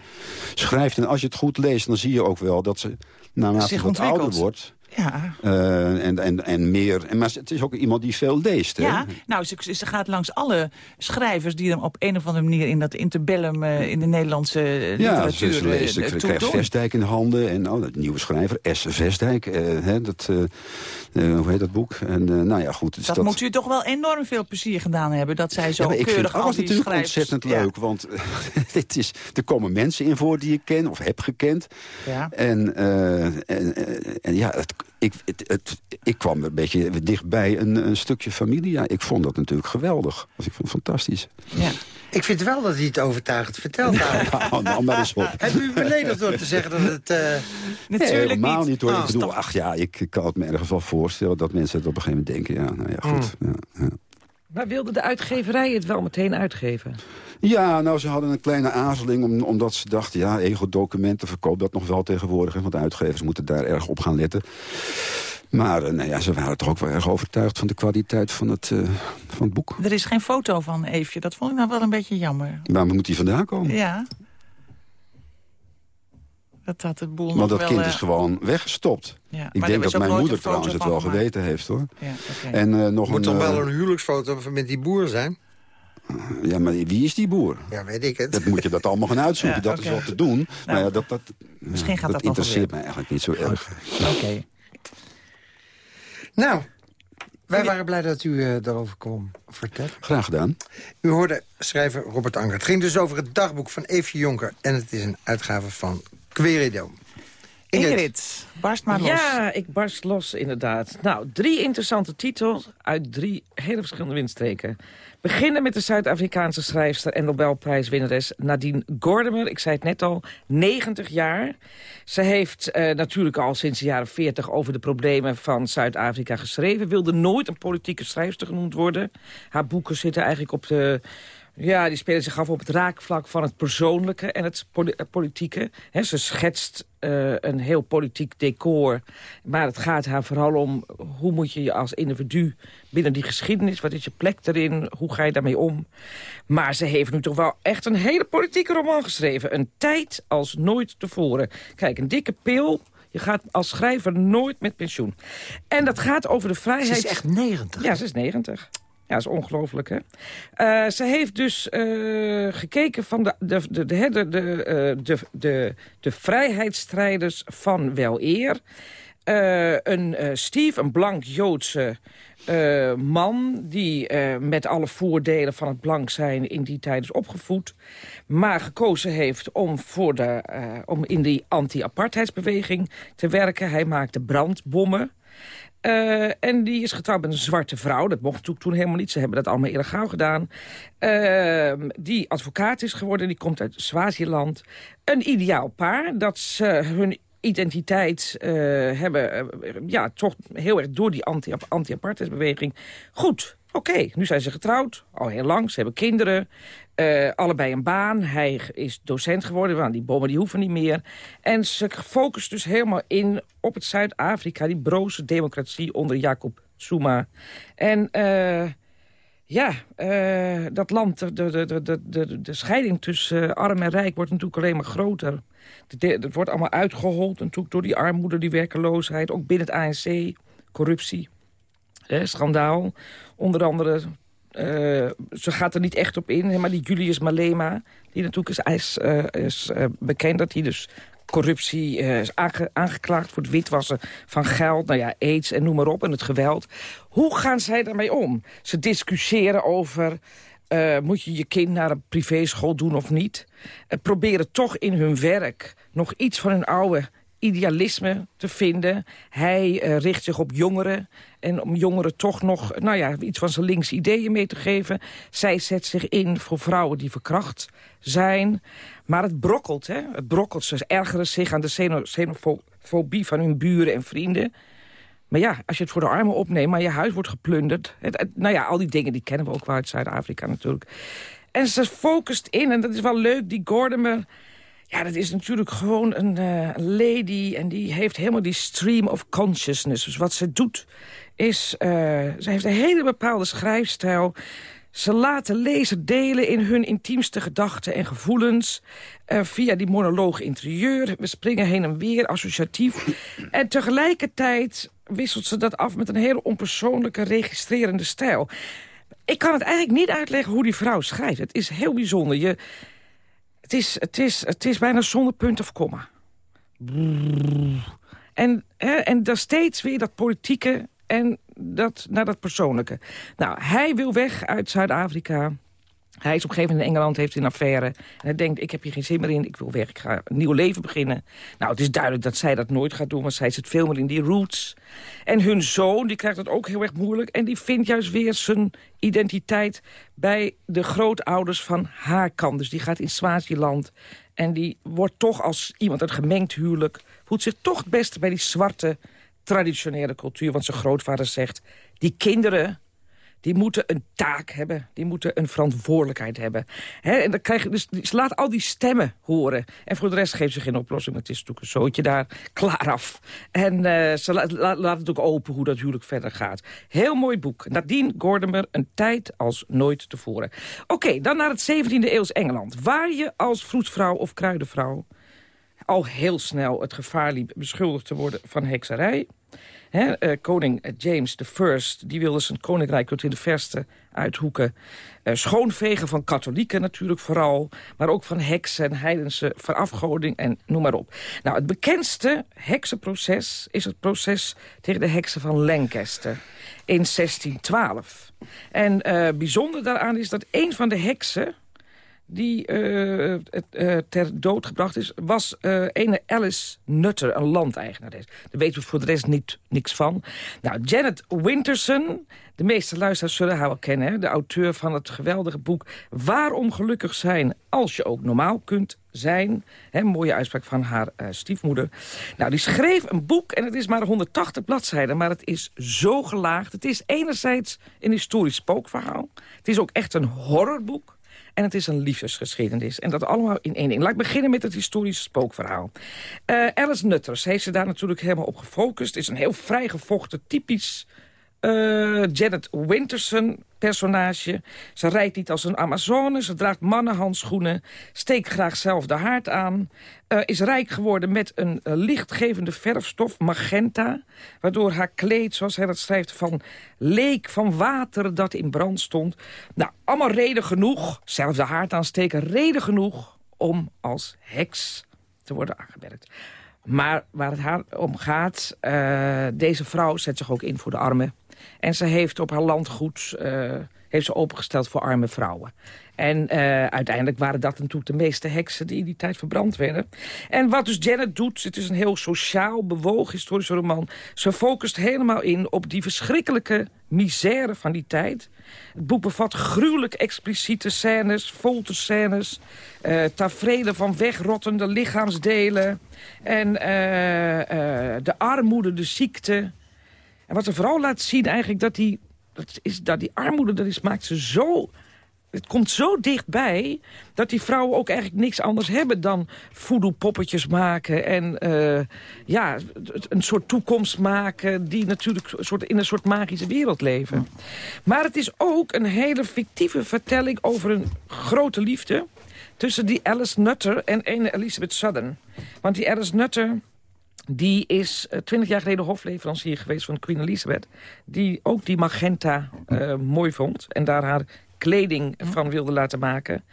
schrijft. En als je het goed leest, dan zie je ook wel dat ze, naarmate ze wat ouder wordt Ja. Uh, en, en, en meer. En, maar het is ook iemand die veel leest. Hè? Ja, nou, ze, ze, gaat langs alle schrijvers die hem op een of andere manier in dat interbellum uh, in de Nederlandse literatuur... Ja, ze, leest. Ik krijg Vestdijk in de handen. En oh, dat nieuwe schrijver, S. Vestdijk. hè, dat, hoe heet dat boek? En, nou ja, goed. Dus dat, dat, moet u toch wel enorm veel plezier gedaan hebben. Dat zij zo ja, keurig alles natuurlijk schrijvers... ontzettend leuk. Want het is, er komen mensen in voor die je ken of heb gekend. Ja. En, en, en ja, het, ik, het, het, ik kwam een beetje dichtbij een, een stukje familie. Ja, ik vond dat natuurlijk geweldig. Dus ik vond het fantastisch. Ja. Ik vind wel dat hij het overtuigend vertelt. nou, nou, maar eens op. Heb u beledigd door te zeggen dat het... Uh... Natuurlijk nee, helemaal niet. niet hoor. Oh, ik bedoel, ach ja, ik, ik kan het me ergens wel voorstellen... dat mensen het op een gegeven moment denken. Ja, nou ja, goed. Mm. Ja, ja. Maar wilde de uitgeverij het wel meteen uitgeven? Ja, nou, ze hadden een kleine aarzeling om, omdat ze dachten... ja, ego-documenten, verkoop dat nog wel tegenwoordig. Want uitgevers moeten daar erg op gaan letten. Maar uh, nou ja, ze waren toch ook wel erg overtuigd van de kwaliteit van het, uh, van het boek. Er is geen foto van Eefje, dat vond ik nou wel een beetje jammer. Waar moet die vandaan komen? Ja. Dat had het boel Want dat kind uh... is gewoon weggestopt. Ja, ik denk dat mijn moeder trouwens het wel geweten heeft, hoor. Ja, okay. en, uh, nog Moet een, toch wel een huwelijksfoto met die boer zijn? Ja, maar wie is die boer? Ja, weet ik het. Dat moet je dat allemaal gaan uitzoeken. Ja, dat okay. is wel te doen. Nou, maar ja, dat, dat, misschien gaat dat, dat interesseert mij eigenlijk niet zo erg. Oké. Okay. Nou, wij waren blij dat u uh, daarover kon vertellen. Graag gedaan. U hoorde schrijver Robert Anker. Het ging dus over het dagboek van Eefje Jonker. En het is een uitgave van Querido. Ingrid, barst maar los. Ja, ik barst los inderdaad. Nou, drie interessante titels uit drie hele verschillende windstreken. Beginnen met de Zuid-Afrikaanse schrijfster en Nobelprijswinnares Nadine Gordimer. Ik zei het net al, 90 jaar. Ze heeft uh, natuurlijk al sinds de jaren 40 over de problemen van Zuid-Afrika geschreven. Wilde nooit een politieke schrijfster genoemd worden. Haar boeken zitten eigenlijk op de... Ja, die spelen zich af op het raakvlak van het persoonlijke en het politieke. He, ze schetst uh, een heel politiek decor. Maar het gaat haar vooral om hoe moet je je als individu binnen die geschiedenis... wat is je plek erin, hoe ga je daarmee om? Maar ze heeft nu toch wel echt een hele politieke roman geschreven. Een tijd als nooit tevoren. Kijk, een dikke pil... Je gaat als schrijver nooit met pensioen. En dat gaat over de vrijheid... Ze is echt 90. Ja, ze is 90. Ja, dat is ongelooflijk, hè? Eh, ze heeft dus eh, gekeken van de, de, de, de, de, eh, de, de, de vrijheidsstrijders van wel eer. Uh, een Steve, een blank Joodse man... die met alle voordelen van het blank zijn in die tijd is opgevoed... maar gekozen heeft om, voor de, om in die anti-apartheidsbeweging te werken. Hij maakte brandbommen. Uh, en die is getrouwd met een zwarte vrouw. Dat mocht natuurlijk toen helemaal niet. Ze hebben dat allemaal illegaal gedaan. Uh, die advocaat is geworden. Die komt uit Swaziland. Een ideaal paar. Dat ze hun identiteit uh, hebben... ja, toch heel erg door die anti-apartheidsbeweging. Goed, oké. Nu zijn ze getrouwd. Al heel lang. Ze hebben kinderen. Uh, allebei een baan. Hij is docent geworden, want die bommen die hoeven niet meer. En ze focust dus helemaal in op het Zuid-Afrika... die broze democratie onder Jacob Zuma. En uh, ja, uh, dat land, de, de, de, de, de, de scheiding tussen arm en rijk... wordt natuurlijk alleen maar groter. Het wordt allemaal uitgehold natuurlijk door die armoede, die werkeloosheid. Ook binnen het ANC, corruptie, schandaal. Onder andere... Uh, ze gaat er niet echt op in, maar die Julius Malema... die natuurlijk is, is, is uh, bekend dat hij dus corruptie is aange, aangeklaagd... voor het witwassen van geld, nou ja, aids en noem maar op, en het geweld. Hoe gaan zij daarmee om? Ze discussiëren over... moet je je kind naar een privéschool doen of niet? proberen toch in hun werk nog iets van hun oude idealisme te vinden. Hij uh, richt zich op jongeren. En om jongeren toch nog nou ja, iets van zijn linkse ideeën mee te geven. Zij zet zich in voor vrouwen die verkracht zijn. Maar het brokkelt, hè? Het brokkelt. Ze ergeren zich aan de xenofobie van hun buren en vrienden. Maar ja, als je het voor de armen opneemt, maar je huis wordt geplunderd. Het, nou ja, al die dingen die kennen we ook wel uit Zuid-Afrika natuurlijk. En ze focust in, en dat is wel leuk, die Gordimer... Ja, dat is natuurlijk gewoon een uh, lady en die heeft helemaal die stream of consciousness. Dus wat ze doet is, uh, ze heeft een hele bepaalde schrijfstijl. Ze laten lezer delen in hun intiemste gedachten en gevoelens... Uh, via die monoloog interieur. We springen heen en weer, associatief. En tegelijkertijd wisselt ze dat af met een hele onpersoonlijke, registrerende stijl. Ik kan het eigenlijk niet uitleggen hoe die vrouw schrijft. Het is heel bijzonder. Je, het, is, het, is, het is bijna zonder punt of komma. En, hè, en daar steeds weer dat politieke en dat, naar dat persoonlijke. Nou, hij wil weg uit Zuid-Afrika. Hij is op een gegeven moment in Engeland, heeft een affaire. En hij denkt, ik heb hier geen zin meer in, ik wil weg, ik ga een nieuw leven beginnen. Nou, het is duidelijk dat zij dat nooit gaat doen, want zij zit veel meer in die roots. En hun zoon, die krijgt het ook heel erg moeilijk. En die vindt juist weer zijn identiteit bij de grootouders van haar kant. Dus die gaat in Swaziland en die wordt toch als iemand uit gemengd huwelijk... voelt zich toch het beste bij die zwarte traditionele cultuur. Want zijn grootvader zegt, die kinderen die moeten een taak hebben. Die moeten een verantwoordelijkheid hebben. en dan krijg je, dus, laat al die stemmen horen. En voor de rest geeft ze geen oplossing. Het is natuurlijk een zootje daar klaar af. En uh, ze laat het ook open hoe dat huwelijk verder gaat. Heel mooi boek. Nadine Gordimer, Een tijd als nooit tevoren. Oké, dan naar het 17e eeuws Engeland. Waar je als vroedvrouw of kruidenvrouw al heel snel het gevaar liep beschuldigd te worden van hekserij. Eh, koning James I die wilde zijn koninkrijk tot in de verste uithoeken. Uh, schoonvegen van katholieken natuurlijk vooral. Maar ook van heksen en heidense verafgoding en noem maar op. Nou, het bekendste heksenproces is het proces tegen de heksen van Lancaster in 1612. En uh, bijzonder daaraan is dat een van de heksen die uh, uh, ter dood gebracht is... was uh, ene Alice Nutter, een landeigenares. Daar weten we voor de rest niet, niks van. Nou, Janet Winterson, de meeste luisteraars zullen haar wel kennen... Hè? de auteur van het geweldige boek Waarom gelukkig zijn als je ook normaal kunt zijn. Hè, mooie uitspraak van haar stiefmoeder. Nou, die schreef een boek en het is maar 180 bladzijden... maar het is zo gelaagd. Het is enerzijds een historisch spookverhaal. Het is ook echt een horrorboek. En het is een liefdesgeschiedenis. En dat allemaal in één ding. Laat ik beginnen met het historische spookverhaal. Uh, Alice Nutters heeft ze daar natuurlijk helemaal op gefocust. Is een heel vrijgevochten, typisch uh, Janet Winterson personage. Ze rijdt niet als een Amazone, ze draagt mannenhandschoenen... steekt graag zelf de haard aan... Uh, is rijk geworden met een uh, lichtgevende verfstof, magenta... waardoor haar kleed, zoals hij dat schrijft, van leek van water dat in brand stond. Nou, allemaal reden genoeg, zelf de haard aansteken, reden genoeg... om als heks te worden aangemerkt. Maar waar het haar om gaat, deze vrouw zet zich ook in voor de armen. En ze heeft op haar landgoed uh, heeft ze opengesteld voor arme vrouwen. En uh, uiteindelijk waren dat natuurlijk de meeste heksen die in die tijd verbrand werden. En wat dus Janet doet, het is een heel sociaal bewogen historische roman. Ze focust helemaal in op die verschrikkelijke misère van die tijd. Het boek bevat gruwelijk expliciete scènes, folterscènes... Uh, tafereelen van wegrottende lichaamsdelen... en de armoede, de ziekte. En wat ze vooral laat zien eigenlijk, dat die, dat is, dat die armoede... dat is, maakt ze zo het komt zo dichtbij dat die vrouwen ook eigenlijk niks anders hebben dan voodoo-poppetjes maken. En uh, ja, een soort toekomst maken die natuurlijk soort, in een soort magische wereld leven. Maar het is ook een hele fictieve vertelling over een grote liefde tussen die Alice Nutter en ene Elizabeth Southern. Want die Alice Nutter die is eh, twintig jaar geleden hofleverancier geweest van Queen Elizabeth. Die ook die magenta uh, mooi vond. En daar haar kleding van wilde laten maken.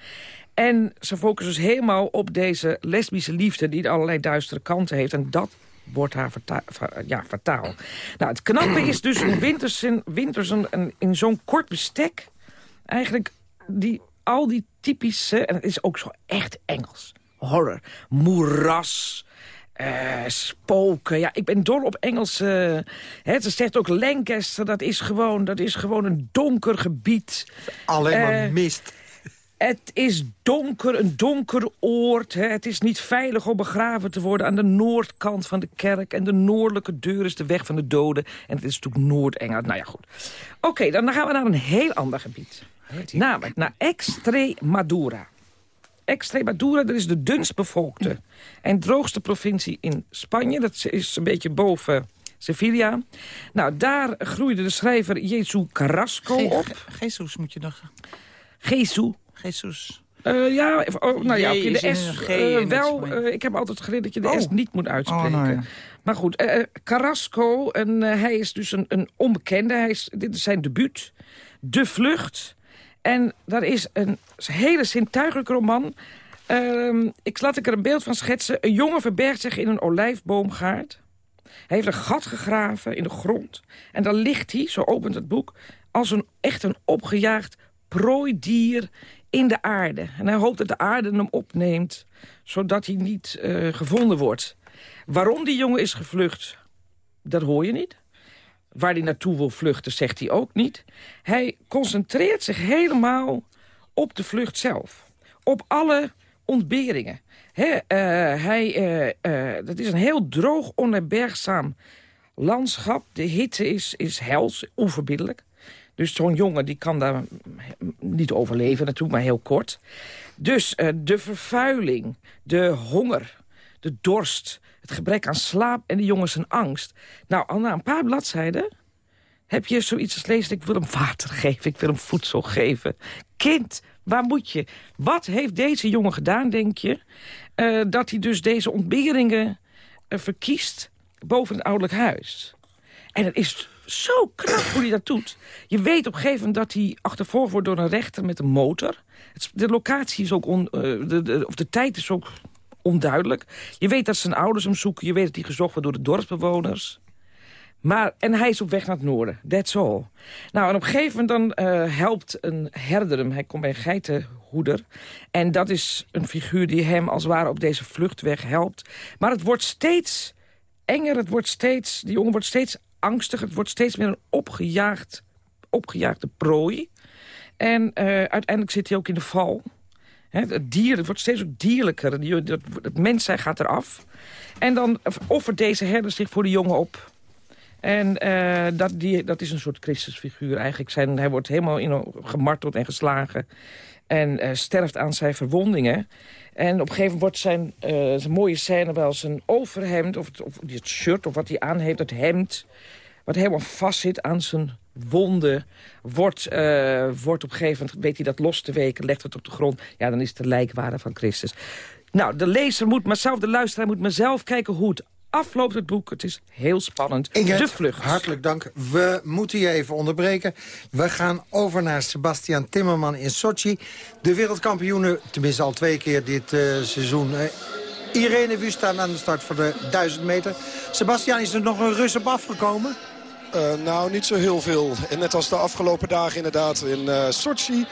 En ze focussen dus helemaal op deze lesbische liefde... die allerlei duistere kanten heeft. En dat wordt haar verta ja, fataal. Nou, het knappe is dus in Wintersen, Wintersen in zo'n kort bestek... eigenlijk die, al die typische... en het is ook zo echt Engels. Horror, moeras, uh, spoken. Ja, ik ben dol op Engels. Uh, hè, ze zegt ook Lancaster, dat is gewoon, dat is gewoon een donker gebied. Alleen maar uh, mist. Het is donker, een donker oord. Hè. Het is niet veilig om begraven te worden aan de noordkant van de kerk. En de noordelijke deur is de weg van de doden. En het is natuurlijk Noord-Engeland. Nou ja, goed. Oké, okay, dan gaan we naar een heel ander gebied. Namelijk naar Extremadura. Extremadura, dat is de dunst bevolkte en droogste provincie in Spanje. Dat is een beetje boven Sevilla. Nou, daar groeide de schrijver Jesu Carrasco op. Jesus moet je nog... Jesu. Jesus. Uh, ja, oh, nou ja, okay, de S uh, wel. Uh, ik heb altijd geleerd dat je de oh. S niet moet uitspreken. Oh, nou ja. Maar goed, Carrasco, en, hij is dus een, een onbekende. Hij is, dit is zijn debuut. De Vlucht. En dat is een hele zintuigelijke roman. Ehm, ik laat ik er een beeld van schetsen. Een jongen verbergt zich in een olijfboomgaard. Hij heeft een gat gegraven in de grond. En dan ligt hij, zo opent het boek... als een echt een opgejaagd prooidier in de aarde. En hij hoopt dat de aarde hem opneemt, zodat hij niet uh, gevonden wordt. Waarom die jongen is gevlucht, dat hoor je niet. Waar hij naartoe wil vluchten, zegt hij ook niet. Hij concentreert zich helemaal op de vlucht zelf. Op alle ontberingen. He, uh, hij, uh, dat is een heel droog, onherbergzaam landschap. De hitte is, is hels, onverbiddelijk. Dus zo'n jongen die kan daar niet overleven natuurlijk, maar heel kort. Dus de vervuiling, de honger, de dorst, het gebrek aan slaap en de jongens zijn angst. Nou, al na een paar bladzijden heb je zoiets als lezen... ik wil hem water geven, ik wil hem voedsel geven. Kind, waar moet je? Wat heeft deze jongen gedaan, denk je... Uh, dat hij dus deze ontberingen uh, verkiest boven het ouderlijk huis? En het is zo knap hoe hij dat doet. Je weet op een gegeven moment dat hij achtervolgd wordt door een rechter met een motor. de locatie is ook, on, de, de, of de tijd is ook onduidelijk. Je weet dat zijn ouders hem zoeken. Je weet dat hij gezocht wordt door de dorpsbewoners. Maar, en hij is op weg naar het noorden. That's all. Nou, en op een gegeven moment dan uh, helpt een herder hem. Hij komt bij een geitenhoeder. En dat is een figuur die hem als het ware op deze vluchtweg helpt. Maar het wordt steeds enger. Het wordt steeds, die jongen wordt steeds angstig. Het wordt steeds meer een opgejaagd, opgejaagde prooi. En uh, uiteindelijk zit hij ook in de val. Het dier, het wordt steeds ook dierlijker. Het mens zijn gaat eraf. En dan offert deze herder zich voor de jongen op. En uh, dat, die, dat is een soort Christusfiguur eigenlijk. Zijn, hij wordt helemaal in, gemarteld en geslagen. En uh, sterft aan zijn verwondingen. En op een gegeven moment wordt zijn, uh, zijn mooie scène wel zijn overhemd... Of het, of shirt of wat hij aan heeft, het hemd... wat helemaal vastzit aan zijn wonden... Wordt, uh, wordt op een gegeven moment, weet hij dat los te weken... legt het op de grond. Ja, dan is het de lijkwade van Christus. Nou, de lezer moet, maar zelf de luisteraar moet maar zelf kijken hoe het afloopt het boek. Het is heel spannend. Ingrid, de vlucht. hartelijk dank. We moeten je even onderbreken. We gaan over naar Sebastian Timmerman in Sochi. De wereldkampioenen, tenminste al twee keer dit uh, seizoen... Uh, Irene Wust staan aan de start voor de 1000 meter. Sebastian, is er nog een Rus op afgekomen? Uh, nou, niet zo heel veel. En net als de afgelopen dagen inderdaad in uh, Sochi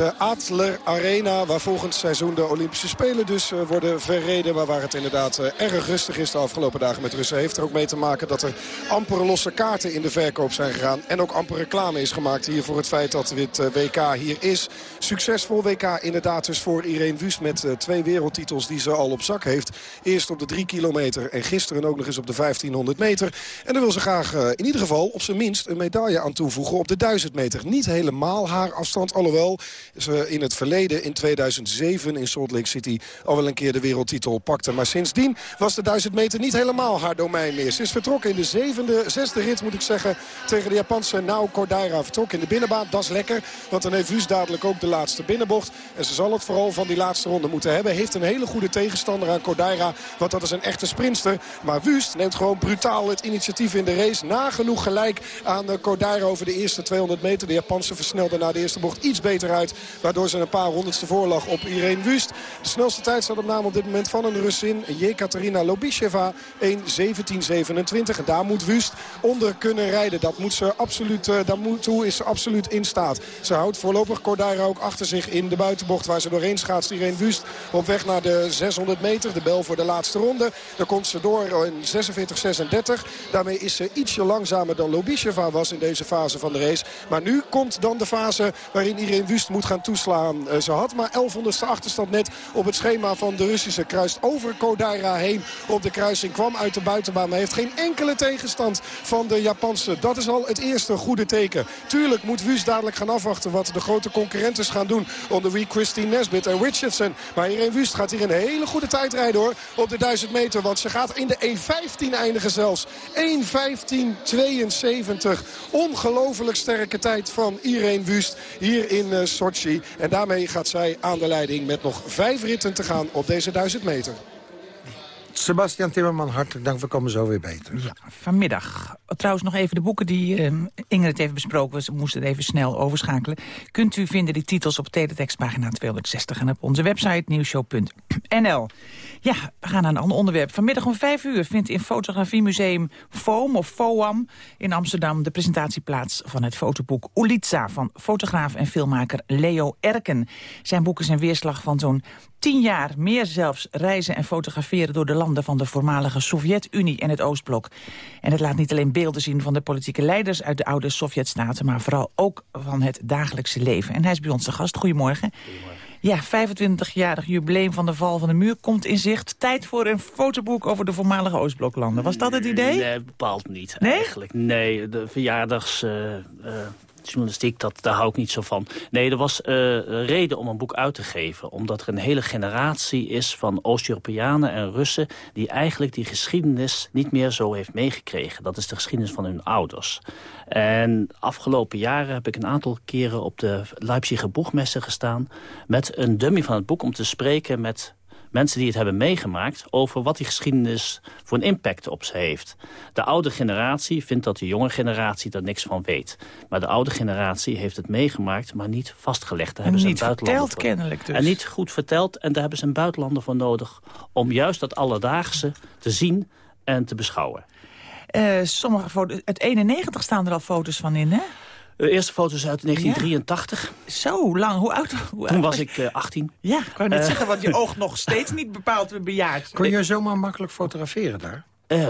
de Adler Arena. Waar volgend seizoen de Olympische Spelen dus uh, worden verreden. Maar waar het inderdaad uh, erg rustig is de afgelopen dagen met Russen. Heeft er ook mee te maken dat er amper losse kaarten in de verkoop zijn gegaan. En ook amper reclame is gemaakt hier voor het feit dat dit uh, WK hier is. Succesvol WK inderdaad dus voor Irene Wust met twee wereldtitels die ze al op zak heeft. Eerst op de 3 kilometer en gisteren ook nog eens op de 1500 meter. En daar wil ze graag in ieder geval op zijn minst een medaille aan toevoegen op de 1000 meter. Niet helemaal haar afstand, alhoewel ze in het verleden in 2007 in Salt Lake City al wel een keer de wereldtitel pakte. Maar sindsdien was de 1000 meter niet helemaal haar domein meer. Ze is vertrokken in de zevende, zesde rit moet ik zeggen tegen de Japanse Nao Kodaira. Vertrokken in de binnenbaan, dat is lekker. Want dan heeft Wust dadelijk ook de laatste binnenbocht. En ze zal het vooral van die laatste ronde moeten hebben. Heeft een hele goede tegenstander aan Kodaira. Want dat is een echte sprinster. Maar Wust neemt gewoon brutaal het initiatief in de race. Nagenoeg gelijk aan Kodaira over de eerste 200 meter. De Japanse versnelde na de eerste bocht iets beter uit. Waardoor ze een paar honderdste voorlag op Irene Wust. De snelste tijd staat op naam op dit moment van een Russin. Jekaterina Lobisheva 1.17.27. En daar moet Wust onder kunnen rijden. Dat moet ze absoluut, uh, daar moet, toe is ze absoluut in staat. Ze houdt voorlopig Cordaira ook achter zich in de buitenbocht. Waar ze doorheen schaatst Irene Wust op weg naar de 600 meter. De bel voor de laatste ronde. Daar komt ze door in 46-36. Daarmee is ze ietsje langzamer dan Lobisheva was in deze fase van de race. Maar nu komt dan de fase waarin Irene Wust moet gaan toeslaan. Uh, ze had maar 1100ste achterstand net op het schema van de Russische. Kruist over Kodaira heen op de kruising. Kwam uit de buitenbaan, maar heeft geen enkele tegenstand van de Japanse. Dat is al het eerste goede teken. Tuurlijk moet Wust dadelijk gaan afwachten wat de grote concurrenten gaan doen. Onder wie Christine Nesbitt en Richardson. Maar Irene Wust gaat hier een hele goede tijd rijden hoor. Op de 1000 meter. Want ze gaat in de 1.15 eindigen zelfs. 1.15.72. Ongelooflijk sterke tijd van Irene Wust hier in uh, En daarmee gaat zij aan de leiding met nog vijf ritten te gaan op deze 1000 meter. Sebastian Timmerman, hartelijk dank. We komen zo weer beter. Ja, vanmiddag. Trouwens nog even de boeken die uh, Ingrid heeft besproken. We moesten even snel overschakelen. Kunt u vinden die titels op teletextpagina 260 en op onze website nieuwshow.nl. Ja, we gaan naar een ander onderwerp. Vanmiddag om vijf uur vindt in Fotografiemuseum FOAM of FOAM in Amsterdam de presentatie plaats van het fotoboek Ulitza van fotograaf en filmmaker Leo Erken. Zijn boeken zijn weerslag van zo'n tien jaar, meer zelfs, reizen en fotograferen door de landen van de voormalige Sovjet-Unie en het Oostblok. En het laat niet alleen beelden zien van de politieke leiders uit de oude Sovjetstaten, maar vooral ook van het dagelijkse leven. En hij is bij ons de gast. Goedemorgen. Goedemorgen. Ja, 25-jarig jubileum van de val van de muur komt in zicht. Tijd voor een fotoboek over de voormalige Oostbloklanden. Was dat het idee? Nee, bepaald niet nee? eigenlijk. Nee, de verjaardags... Uh, uh, journalistiek, dat, daar hou ik niet zo van. Nee, er was uh, reden om een boek uit te geven. Omdat er een hele generatie is van Oost-Europeanen en Russen... die eigenlijk die geschiedenis niet meer zo heeft meegekregen. Dat is de geschiedenis van hun ouders. En afgelopen jaren heb ik een aantal keren op de Leipziger Boegmessen gestaan... met een dummy van het boek om te spreken met mensen die het hebben meegemaakt... over wat die geschiedenis voor een impact op ze heeft. De oude generatie vindt dat de jonge generatie er niks van weet. Maar de oude generatie heeft het meegemaakt, maar niet vastgelegd. Daar hebben niet ze een verteld kennelijk dus. En niet goed verteld. En daar hebben ze een buitenlander voor nodig... om juist dat alledaagse te zien en te beschouwen. Uh, sommige foto's, het 91 staan er al foto's van in, hè? De eerste foto's uit 1983. Zo lang, hoe oud, hoe Toen was ik uh, 18. Ja, ik kan net uh, zeggen, want je oog nog steeds niet bepaald bejaard. Kon je zomaar makkelijk fotograferen daar? Uh,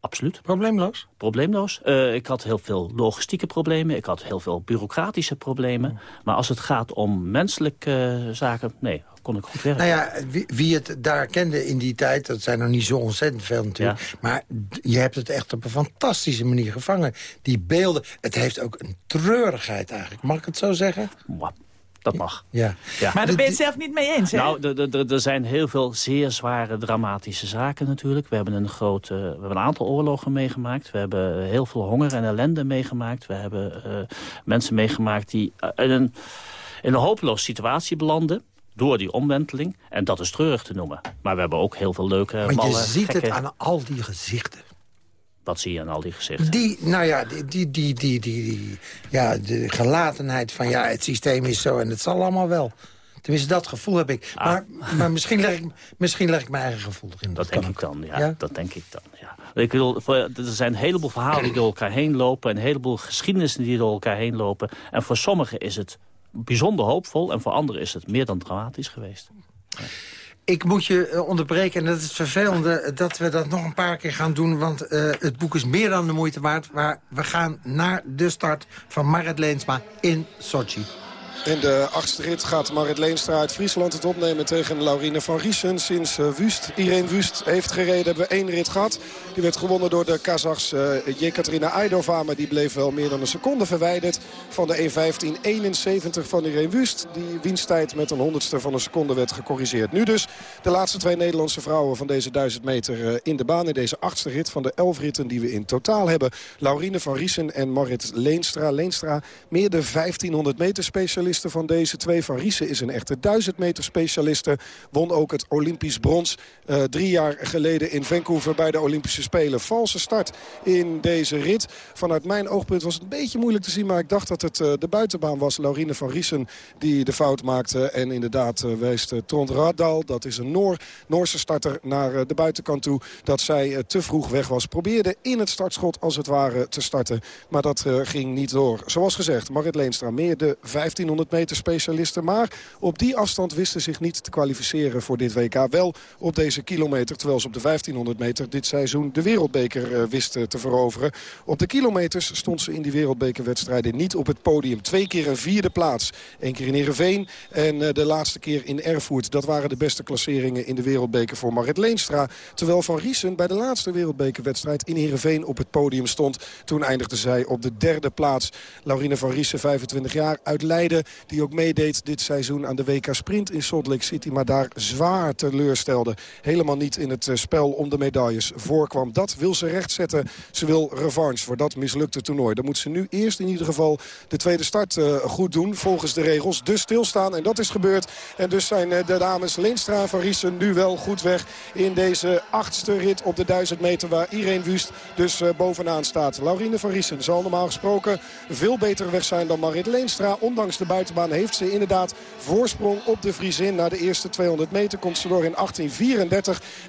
absoluut. Probleemloos? Probleemloos. Uh, ik had heel veel logistieke problemen. Ik had heel veel bureaucratische problemen. Maar als het gaat om menselijke uh, zaken, nee, kon ik goed werken. Nou ja, wie, wie, het daar kende in die tijd, dat zijn er niet zo ontzettend veel natuurlijk. Ja. Maar je hebt het echt op een fantastische manier gevangen. Die beelden, het heeft ook een treurigheid eigenlijk. Mag ik het zo zeggen? Mwah. Dat mag. Ja. ja. Maar daar ben je het zelf niet mee eens, hè? Nou, er zijn heel veel zeer zware dramatische zaken natuurlijk. We hebben een, groot, uh, we hebben een aantal oorlogen meegemaakt. We hebben heel veel honger en ellende meegemaakt. We hebben uh, mensen meegemaakt die in een, in een hopeloze situatie belanden door die omwenteling. En dat is treurig te noemen. Maar we hebben ook heel veel leuke, Maar je ziet gekke... het aan al die gezichten. Wat zie je aan al die gezichten? Die, nou ja, die, die, die, die, die, ja, de gelatenheid van ja, het systeem is zo en het zal allemaal wel. Tenminste, dat gevoel heb ik. Ah. Maar, maar misschien, leg ik, misschien leg ik mijn eigen gevoel erin. Dat, dat denk ik dan, ja, ja, Dat denk ik dan, ja. Ik er zijn een heleboel verhalen die door elkaar heen lopen... en een heleboel geschiedenissen die door elkaar heen lopen. En voor sommigen is het bijzonder hoopvol... en voor anderen is het meer dan dramatisch geweest. Ja. Ik moet je onderbreken, en dat is het vervelende... dat we dat nog een paar keer gaan doen... want uh, het boek is meer dan de moeite waard. Maar we gaan naar de start van Marit Leensma in Sochi. In de achtste rit gaat Marit Leenstra uit Friesland het opnemen tegen Laurine van Riesen. Sinds uh, Wust, Irene Wust heeft gereden, hebben we één rit gehad. Die werd gewonnen door de Kazachs uh, Jekaterina Aidova. Maar die bleef wel meer dan een seconde verwijderd van de 1.15.71 van Irene Wust. Die winsttijd met een honderdste van een seconde werd gecorrigeerd. Nu dus de laatste twee Nederlandse vrouwen van deze 1000 meter uh, in de baan. In deze achtste rit van de elf ritten die we in totaal hebben. Laurine van Riesen en Marit Leenstra. Leenstra meer de 1500 meter specialist van deze twee. Van Riesen is een echte 1000 meter specialiste. Won ook het Olympisch brons uh, drie jaar geleden in Vancouver bij de Olympische Spelen. Valse start in deze rit. Vanuit mijn oogpunt was het een beetje moeilijk te zien. Maar ik dacht dat het uh, de buitenbaan was. Laurine van Riesen die de fout maakte. En inderdaad uh, wijst Trond Radal. Dat is een Noor, Noorse starter naar de buitenkant toe. Dat zij te vroeg weg was. Probeerde in het startschot als het ware te starten. Maar dat ging niet door. Zoals gezegd, Marit Leenstra meer de 1500 1500 meter specialisten. Maar op die afstand wisten zich niet te kwalificeren voor dit WK. Wel op deze kilometer, terwijl ze op de 1500 meter dit seizoen de wereldbeker uh, wisten te veroveren. Op de kilometers stond ze in die wereldbekerwedstrijden niet op het podium. Twee keer een vierde plaats. Eén keer in Heerenveen en uh, de laatste keer in Erfurt. Dat waren de beste klasseringen in de wereldbeker voor Marit Leenstra. Terwijl Van Riesen bij de laatste wereldbekerwedstrijd in Heerenveen op het podium stond. Toen eindigde zij op de derde plaats. Laurine van Riesen, 25 jaar, uit Leiden. Die ook meedeed dit seizoen aan de WK Sprint in Salt Lake City. Maar daar zwaar teleurstelde. Helemaal niet in het eh, spel om de medailles voorkwam. Dat wil ze rechtzetten. Ze wil revanche voor dat mislukte toernooi. Dan moet ze nu eerst in ieder geval de tweede start uh, goed doen. Volgens de regels. Dus stilstaan. En dat is gebeurd. En dus zijn uh, de dames Leenstra en Van Riesen nu wel goed weg in deze achtste rit op de 1000 meter. Waar Irene Wust dus bovenaan staat. Laurine van Riesen zal normaal gesproken veel beter weg zijn dan Marit Leenstra. Ondanks de buitenbaan heeft ze inderdaad voorsprong op de Friesin. Na de eerste 200 meter komt ze door in 1834.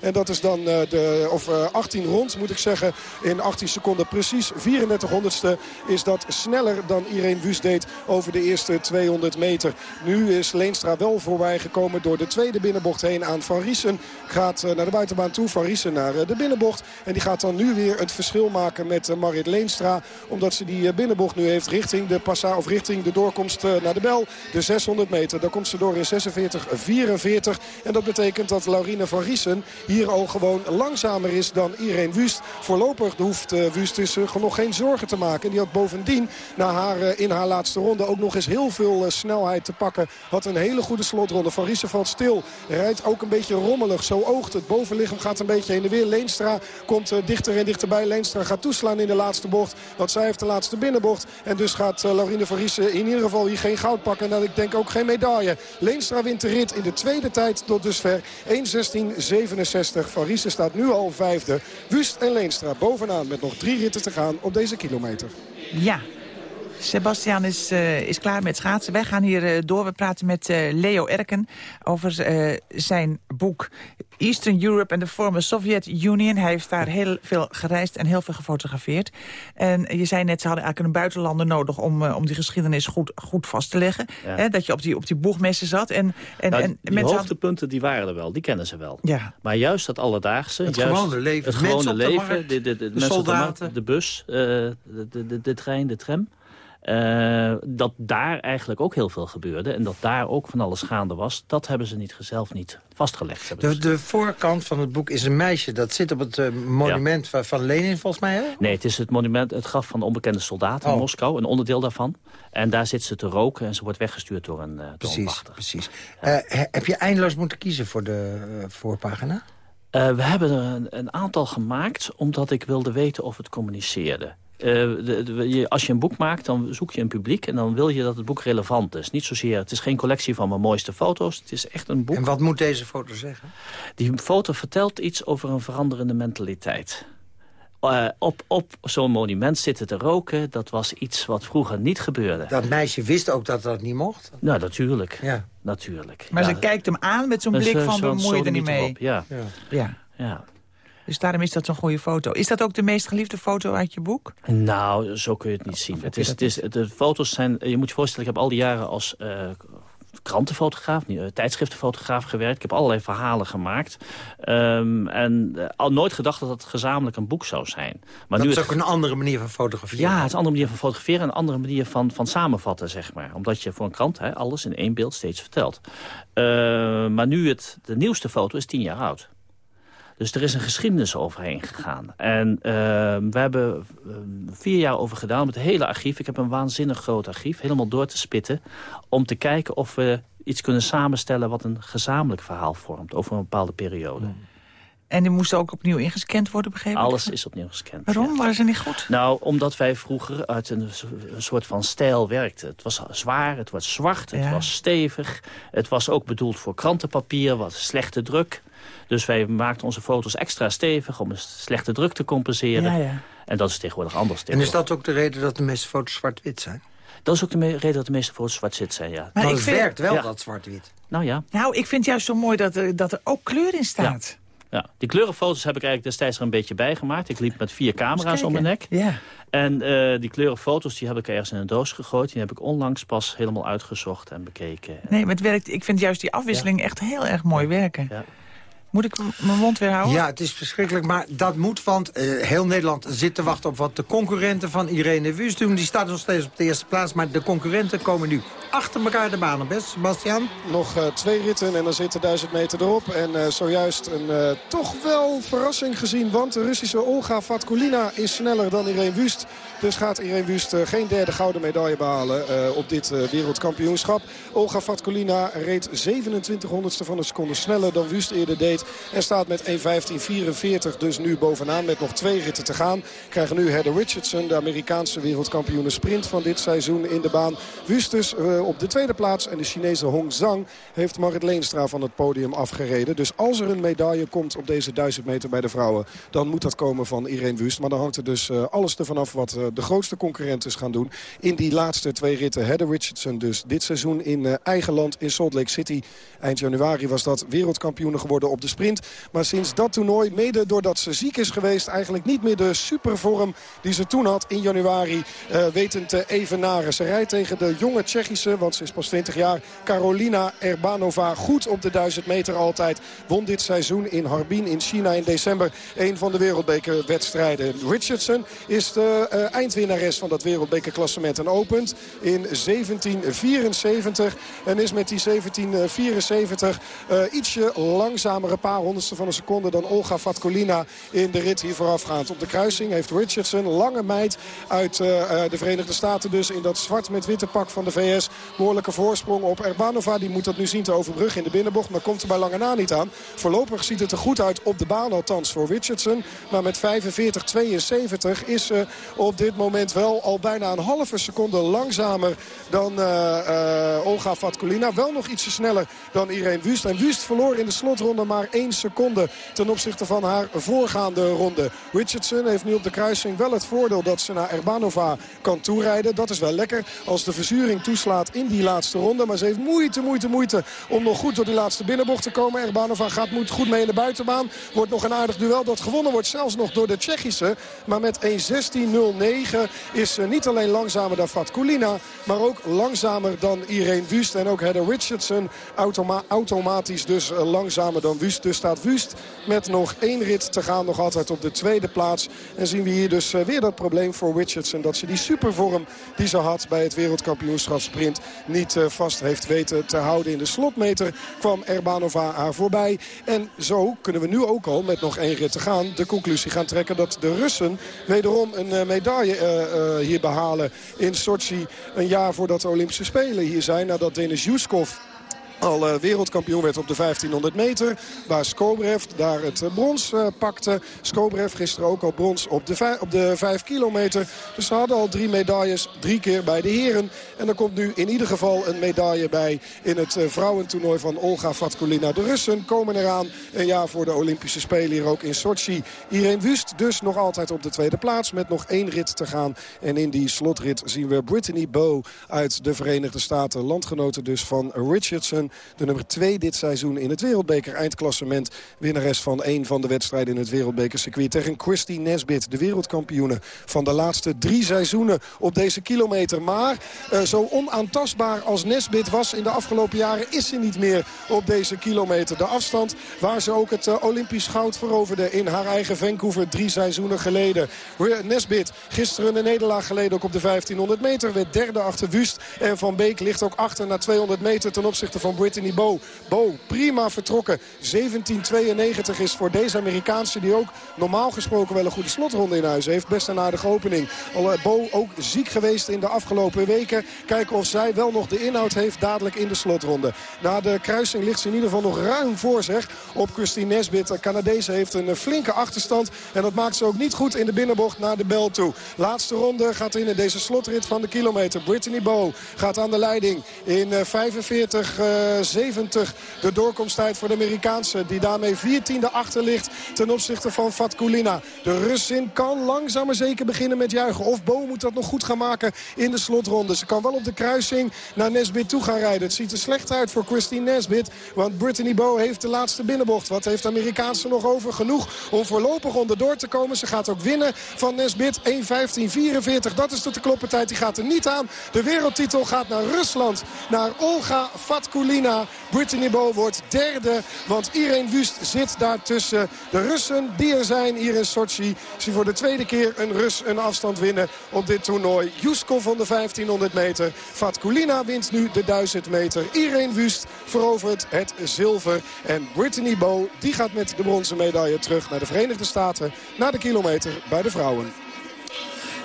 En dat is dan uh, de, of uh, 18 rond moet ik zeggen. In 18 seconden precies. 34 honderdste is dat sneller dan Irene Wust deed over de eerste 200 meter. Nu is Leenstra wel voorbij gekomen door de tweede binnenbocht heen aan Van Riesen. Gaat uh, naar de buitenbaan toe. Van Riesen naar de binnenbocht. En die gaat dan nu weer het verschil maken met Marit Leenstra. Omdat ze die binnenbocht nu heeft richting de passa of richting de doorkomst naar de bel. De 600 meter. Daar komt ze door in 46-44. En dat betekent dat Laurine van Riesen hier al gewoon langzamer is dan Irene Wust. Voorlopig hoeft uh, Wust dus nog geen zorgen te maken. Die had bovendien na haar, uh, in haar laatste ronde ook nog eens heel veel snelheid te pakken. Had een hele goede slotronde. Van Riesen valt stil. Rijdt ook een beetje rommelig. Zo oogt het. Bovenlichaam gaat een beetje heen en weer. Leenstra komt dichter en dichterbij. Leenstra gaat toeslaan in de laatste bocht. Want zij heeft de laatste binnenbocht. En dus gaat Laurine van Riesen in ieder geval hier geen goud pakken. En dat ik denk ook geen medaille. Leenstra wint de rit in de tweede tijd tot dusver. 1.16.67. Van Riesen staat nu al vijfde. Wust en Leenstra bovenaan met nog drie ritten te gaan op deze kilometer. Ja, Sebastian is, uh, is klaar met schaatsen. Wij gaan hier uh, door. We praten met uh, Leo Erken over zijn boek Eastern Europe and the former Soviet Union. Hij heeft daar heel veel gereisd en heel veel gefotografeerd. En je zei net, ze hadden eigenlijk een buitenlander nodig... om, om die geschiedenis goed, goed vast te leggen. Ja. Hè, dat je op die, op die boegmessen zat. En, en, nou, en die hoogtepunten die waren er wel, die kennen ze wel. Ja. Maar juist dat alledaagse... Het juist gewone leven. Het gewone leven, de, de, de, de, de soldaten. De, de bus, uh, de, de, de trein, de tram... Uh, dat daar eigenlijk ook heel veel gebeurde... en dat daar ook van alles gaande was... dat hebben ze niet, zelf niet vastgelegd. De, de, voorkant van het boek is een meisje. Dat zit op het uh, monument ja. van Lenin, volgens mij, hè? Nee, het is het monument, het graf van de onbekende soldaat in Oh. Moskou. Een onderdeel daarvan. En daar zit ze te roken en ze wordt weggestuurd door een, uh, door een Precies, wachter. precies. Heb je eindeloos moeten kiezen voor de voorpagina? We hebben er een, een, aantal gemaakt omdat ik wilde weten of het communiceerde. De, de, je, als je een boek maakt, dan zoek je een publiek... en dan wil je dat het boek relevant is. Niet zozeer, het is geen collectie van mijn mooiste foto's. Het is echt een boek. En wat moet deze foto zeggen? Die foto vertelt iets over een veranderende mentaliteit. Uh, op op zo'n monument zitten te roken, dat was iets wat vroeger niet gebeurde. Dat meisje wist ook dat dat niet mocht? Nou, natuurlijk. Ja. natuurlijk. Maar ja. ze kijkt hem aan met zo'n blik van, bemoei je er niet mee. Ja. Ja. ja. Dus daarom is dat zo'n goede foto. Is dat ook de meest geliefde foto uit je boek? Nou, zo kun je het niet zien. Het is, het is, de foto's zijn, je moet je voorstellen, ik heb al die jaren als uh, krantenfotograaf, uh, tijdschriftenfotograaf gewerkt. Ik heb allerlei verhalen gemaakt. Um, en uh, al nooit gedacht dat het gezamenlijk een boek zou zijn. Maar dat nu is het, ook een andere manier van fotograferen. Ja, het is een andere manier van fotograferen en een andere manier van, van samenvatten, zeg maar. Omdat je voor een krant hè, alles in één beeld steeds vertelt. Uh, maar nu het, de nieuwste foto is tien jaar oud. Dus er is een geschiedenis overheen gegaan. En uh, we hebben uh, vier jaar over gedaan met het hele archief. Ik heb een waanzinnig groot archief, helemaal door te spitten... om te kijken of we iets kunnen samenstellen... wat een gezamenlijk verhaal vormt over een bepaalde periode. Mm. En die moest ook opnieuw ingescand worden, begrepen? Alles is opnieuw gescand. Waarom? Ja. Waren ze niet goed? Nou, omdat wij vroeger uit een, een soort van stijl werkten. Het was zwaar, het was zwart, het Ja. was stevig. Het was ook bedoeld voor krantenpapier, wat slechte druk. Dus wij maakten onze foto's extra stevig om een slechte druk te compenseren. Ja, ja. En dat is tegenwoordig anders. En is tegenwoordig. dat ook de reden dat de meeste foto's zwart-wit zijn? Dat is ook de reden dat de meeste foto's zwart-wit zijn, ja. Maar ik het vind- werkt wel, Ja. dat zwart-wit. Nou ja, Nou, ik vind juist zo mooi dat er, dat er ook kleur in staat. Ja, die kleurenfoto's heb ik eigenlijk destijds er een beetje bij gemaakt. Ik liep met vier camera's om mijn nek. Ja. En uh, die kleurenfoto's die heb ik ergens in een doos gegooid. Die heb ik onlangs pas helemaal uitgezocht en bekeken. Nee, maar het werkt, ik vind juist die afwisseling echt heel erg mooi werken. Ja. Moet ik mijn mond weer houden? Ja, het is verschrikkelijk, maar dat moet, want uh, heel Nederland zit te wachten op wat de concurrenten van Irene Wust doen. Die staat nog steeds op de eerste plaats, maar de concurrenten komen nu achter elkaar de banen. Best, Sebastian? Nog uh, twee ritten en dan zit de 1000 meter erop. En uh, zojuist een toch wel verrassing gezien, want de Russische Olga Vatkulina is sneller dan Irene Wust. Dus gaat Irene Wust geen derde gouden medaille behalen op dit wereldkampioenschap. Olga Vatkulina reed 27 honderdste van een seconde sneller dan Wust eerder deed. En staat met 1.15.44 dus nu bovenaan met nog twee ritten te gaan. Krijgen nu Heather Richardson, de Amerikaanse wereldkampioene sprint van dit seizoen in de baan. Wustus uh, op de tweede plaats en de Chinese Hong Zhang heeft Marit Leenstra van het podium afgereden. Dus als er een medaille komt op deze 1000 meter bij de vrouwen... dan moet dat komen van Irene Wust. Maar dan hangt er dus uh, alles ervan af wat uh, de grootste concurrenten gaan doen. In die laatste twee ritten. Heather Richardson dus dit seizoen in eigen land in Salt Lake City. Eind januari was dat wereldkampioene geworden op de sprint. Maar sinds dat toernooi, mede doordat ze ziek is geweest... eigenlijk niet meer de supervorm die ze toen had in januari uh, weten te evenaren. Ze rijdt tegen de jonge Tsjechische, want ze is pas 20 jaar... Carolina Erbanova goed op de 1000 meter altijd. Won dit seizoen in Harbin in China in december... een van de wereldbekerwedstrijden. Richardson is de uh, eindwinnares van dat wereldbekerklassement. En opent in 1774 en is met die 1774 uh, ietsje langzamere paar honderdste van een seconde dan Olga Vatkolina in de rit hier voorafgaand. Op de kruising heeft Richardson, lange meid uit uh, de Verenigde Staten dus in dat zwart met witte pak van de VS. Behoorlijke voorsprong op Erbanova. Die moet dat nu zien te overbruggen in de binnenbocht, maar komt er bij lange na niet aan. Voorlopig ziet het er goed uit op de baan althans voor Richardson. Maar met 45-72 is ze op dit moment wel al bijna een halve seconde langzamer dan uh, uh, Olga Vatkolina. Wel nog ietsje sneller dan Irene Wust. En Wust verloor in de slotronde maar 1 seconde ten opzichte van haar voorgaande ronde. Richardson heeft nu op de kruising wel het voordeel dat ze naar Erbanova kan toerijden. Dat is wel lekker als de verzuring toeslaat in die laatste ronde. Maar ze heeft moeite, moeite, moeite om nog goed door die laatste binnenbocht te komen. Erbanova gaat moet goed mee in de buitenbaan. Wordt nog een aardig duel dat gewonnen wordt zelfs nog door de Tsjechische. Maar met 1.16.09 is ze niet alleen langzamer dan Fatkulina. Maar ook langzamer dan Irene Wust. En ook Heather Richardson automa automatisch dus eh, langzamer dan Wust. Dus staat Wust met nog één rit te gaan. Nog altijd op de tweede plaats. En zien we hier dus eh, weer dat probleem voor Richardson. Dat ze die supervorm die ze had bij het wereldkampioenschap sprint niet eh, vast heeft weten te houden. In de slotmeter kwam Erbanova haar voorbij. En zo kunnen we nu ook al met nog één rit te gaan de conclusie gaan trekken dat de Russen wederom een uh, medaille hier behalen in Sochi. Een jaar voordat de Olympische Spelen hier zijn. Nadat Denis Yuskov al uh, wereldkampioen werd op de 1500 meter. Waar Skobrev daar het uh, brons uh, pakte. Skobrev gisteren ook al brons op de, op de 5 kilometer. Dus ze hadden al drie medailles, drie keer bij de heren. En er komt nu in ieder geval een medaille bij in het vrouwentoernooi van Olga Vatkulina. De Russen komen eraan een jaar voor de Olympische Spelen hier ook in Sochi. Irene Wust dus nog altijd op de tweede plaats met nog één rit te gaan. En in die slotrit zien we Brittany Bow uit de Verenigde Staten. Landgenoten dus van Richardson. De nummer 2 dit seizoen in het wereldbeker eindklassement. Winnares van één van de wedstrijden in het wereldbekercircuit. Tegen Christy Nesbit, de wereldkampioene van de laatste drie seizoenen op deze kilometer. Maar uh, zo onaantastbaar als Nesbit was in de afgelopen jaren... is ze niet meer op deze kilometer. De afstand waar ze ook het uh, Olympisch goud veroverde in haar eigen Vancouver drie seizoenen geleden. Nesbit gisteren een nederlaag geleden ook op de 1500 meter. Werd derde achter Wust. En Van Beek ligt ook achter na 200 meter ten opzichte van Brittany Bo. Bo, prima vertrokken. 17.92 is voor deze Amerikaanse die ook normaal gesproken wel een goede slotronde in huis heeft. Best een aardige opening. Al eh, Bo ook ziek geweest in de afgelopen weken. Kijken of zij wel nog de inhoud heeft dadelijk in de slotronde. Na de kruising ligt ze in ieder geval nog ruim voor zich op Christine Nesbit. De Canadese heeft een flinke achterstand. En dat maakt ze ook niet goed in de binnenbocht naar de bel toe. Laatste ronde gaat in in deze slotrit van de kilometer. Brittany Bo gaat aan de leiding in 45... Uh, De doorkomsttijd voor de Amerikaanse die daarmee 14e achter ligt ten opzichte van Fatkulina. De Russin kan langzaam maar zeker beginnen met juichen. Of Bo moet dat nog goed gaan maken in de slotronde. Ze kan wel op de kruising naar Nesbit toe gaan rijden. Het ziet er slecht uit voor Christine Nesbit. Want Brittany Bo heeft de laatste binnenbocht. Wat heeft de Amerikaanse nog over? Genoeg om voorlopig onderdoor te komen. Ze gaat ook winnen van Nesbit. 1.15.44. Dat is de te kloppen tijd. Die gaat er niet aan. De wereldtitel gaat naar Rusland. Naar Olga Brittany Bo wordt derde. Want Irene Wust zit daar tussen de Russen die er zijn hier in Sochi. Ze voor de tweede keer een Rus een afstand winnen op dit toernooi. Juskov van de 1500 meter. Fatkulina wint nu de 1000 meter. Irene Wust verovert het zilver. En Brittany Bo die gaat met de bronzen medaille terug naar de Verenigde Staten. Naar de kilometer bij de vrouwen.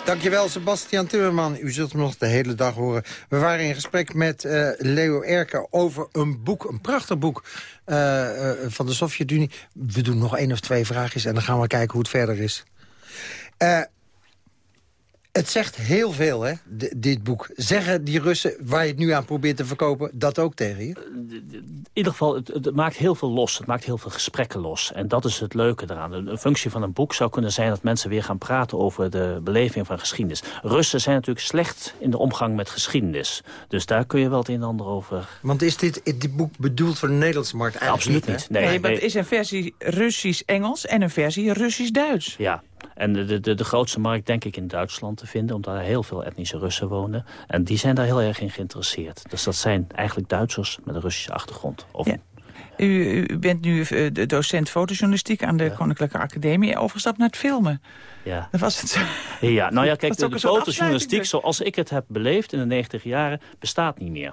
Dankjewel, Sebastian Timmerman. U zult hem nog de hele dag horen. We waren in gesprek met uh, Leo Erker over een boek, een prachtig boek uh, uh, van de Sovjet-Unie. We doen nog één of twee vraagjes en dan gaan we kijken hoe het verder is. Het zegt heel veel, hè, dit boek. Zeggen die Russen, waar je het nu aan probeert te verkopen, dat ook tegen je? In ieder geval, het, het, maakt heel veel los. Het maakt heel veel gesprekken los. En dat is het leuke eraan. Een functie van een boek zou kunnen zijn dat mensen weer gaan praten over de beleving van geschiedenis. Russen zijn natuurlijk slecht in de omgang met geschiedenis. Dus daar kun je wel het een en ander over... Want is dit, dit boek bedoeld voor de Nederlandse markt? Eigenlijk Absoluut niet. Nee, nee, maar het is een versie Russisch-Engels en een versie Russisch-Duits. Ja, en de, de, de grootste markt denk ik in Duitsland te vinden... omdat er heel veel etnische Russen wonen. En die zijn daar heel erg in geïnteresseerd. Dus dat zijn eigenlijk Duitsers met een Russische achtergrond. Of ja. U, u, bent nu eh, docent fotojournalistiek aan de Koninklijke Academie. Overgestapt naar het filmen. Ja. Dat was het zo. Ja, nou ja, kijk, de, de fotojournalistiek dus? zoals ik het heb beleefd in de 90 jaren bestaat niet meer.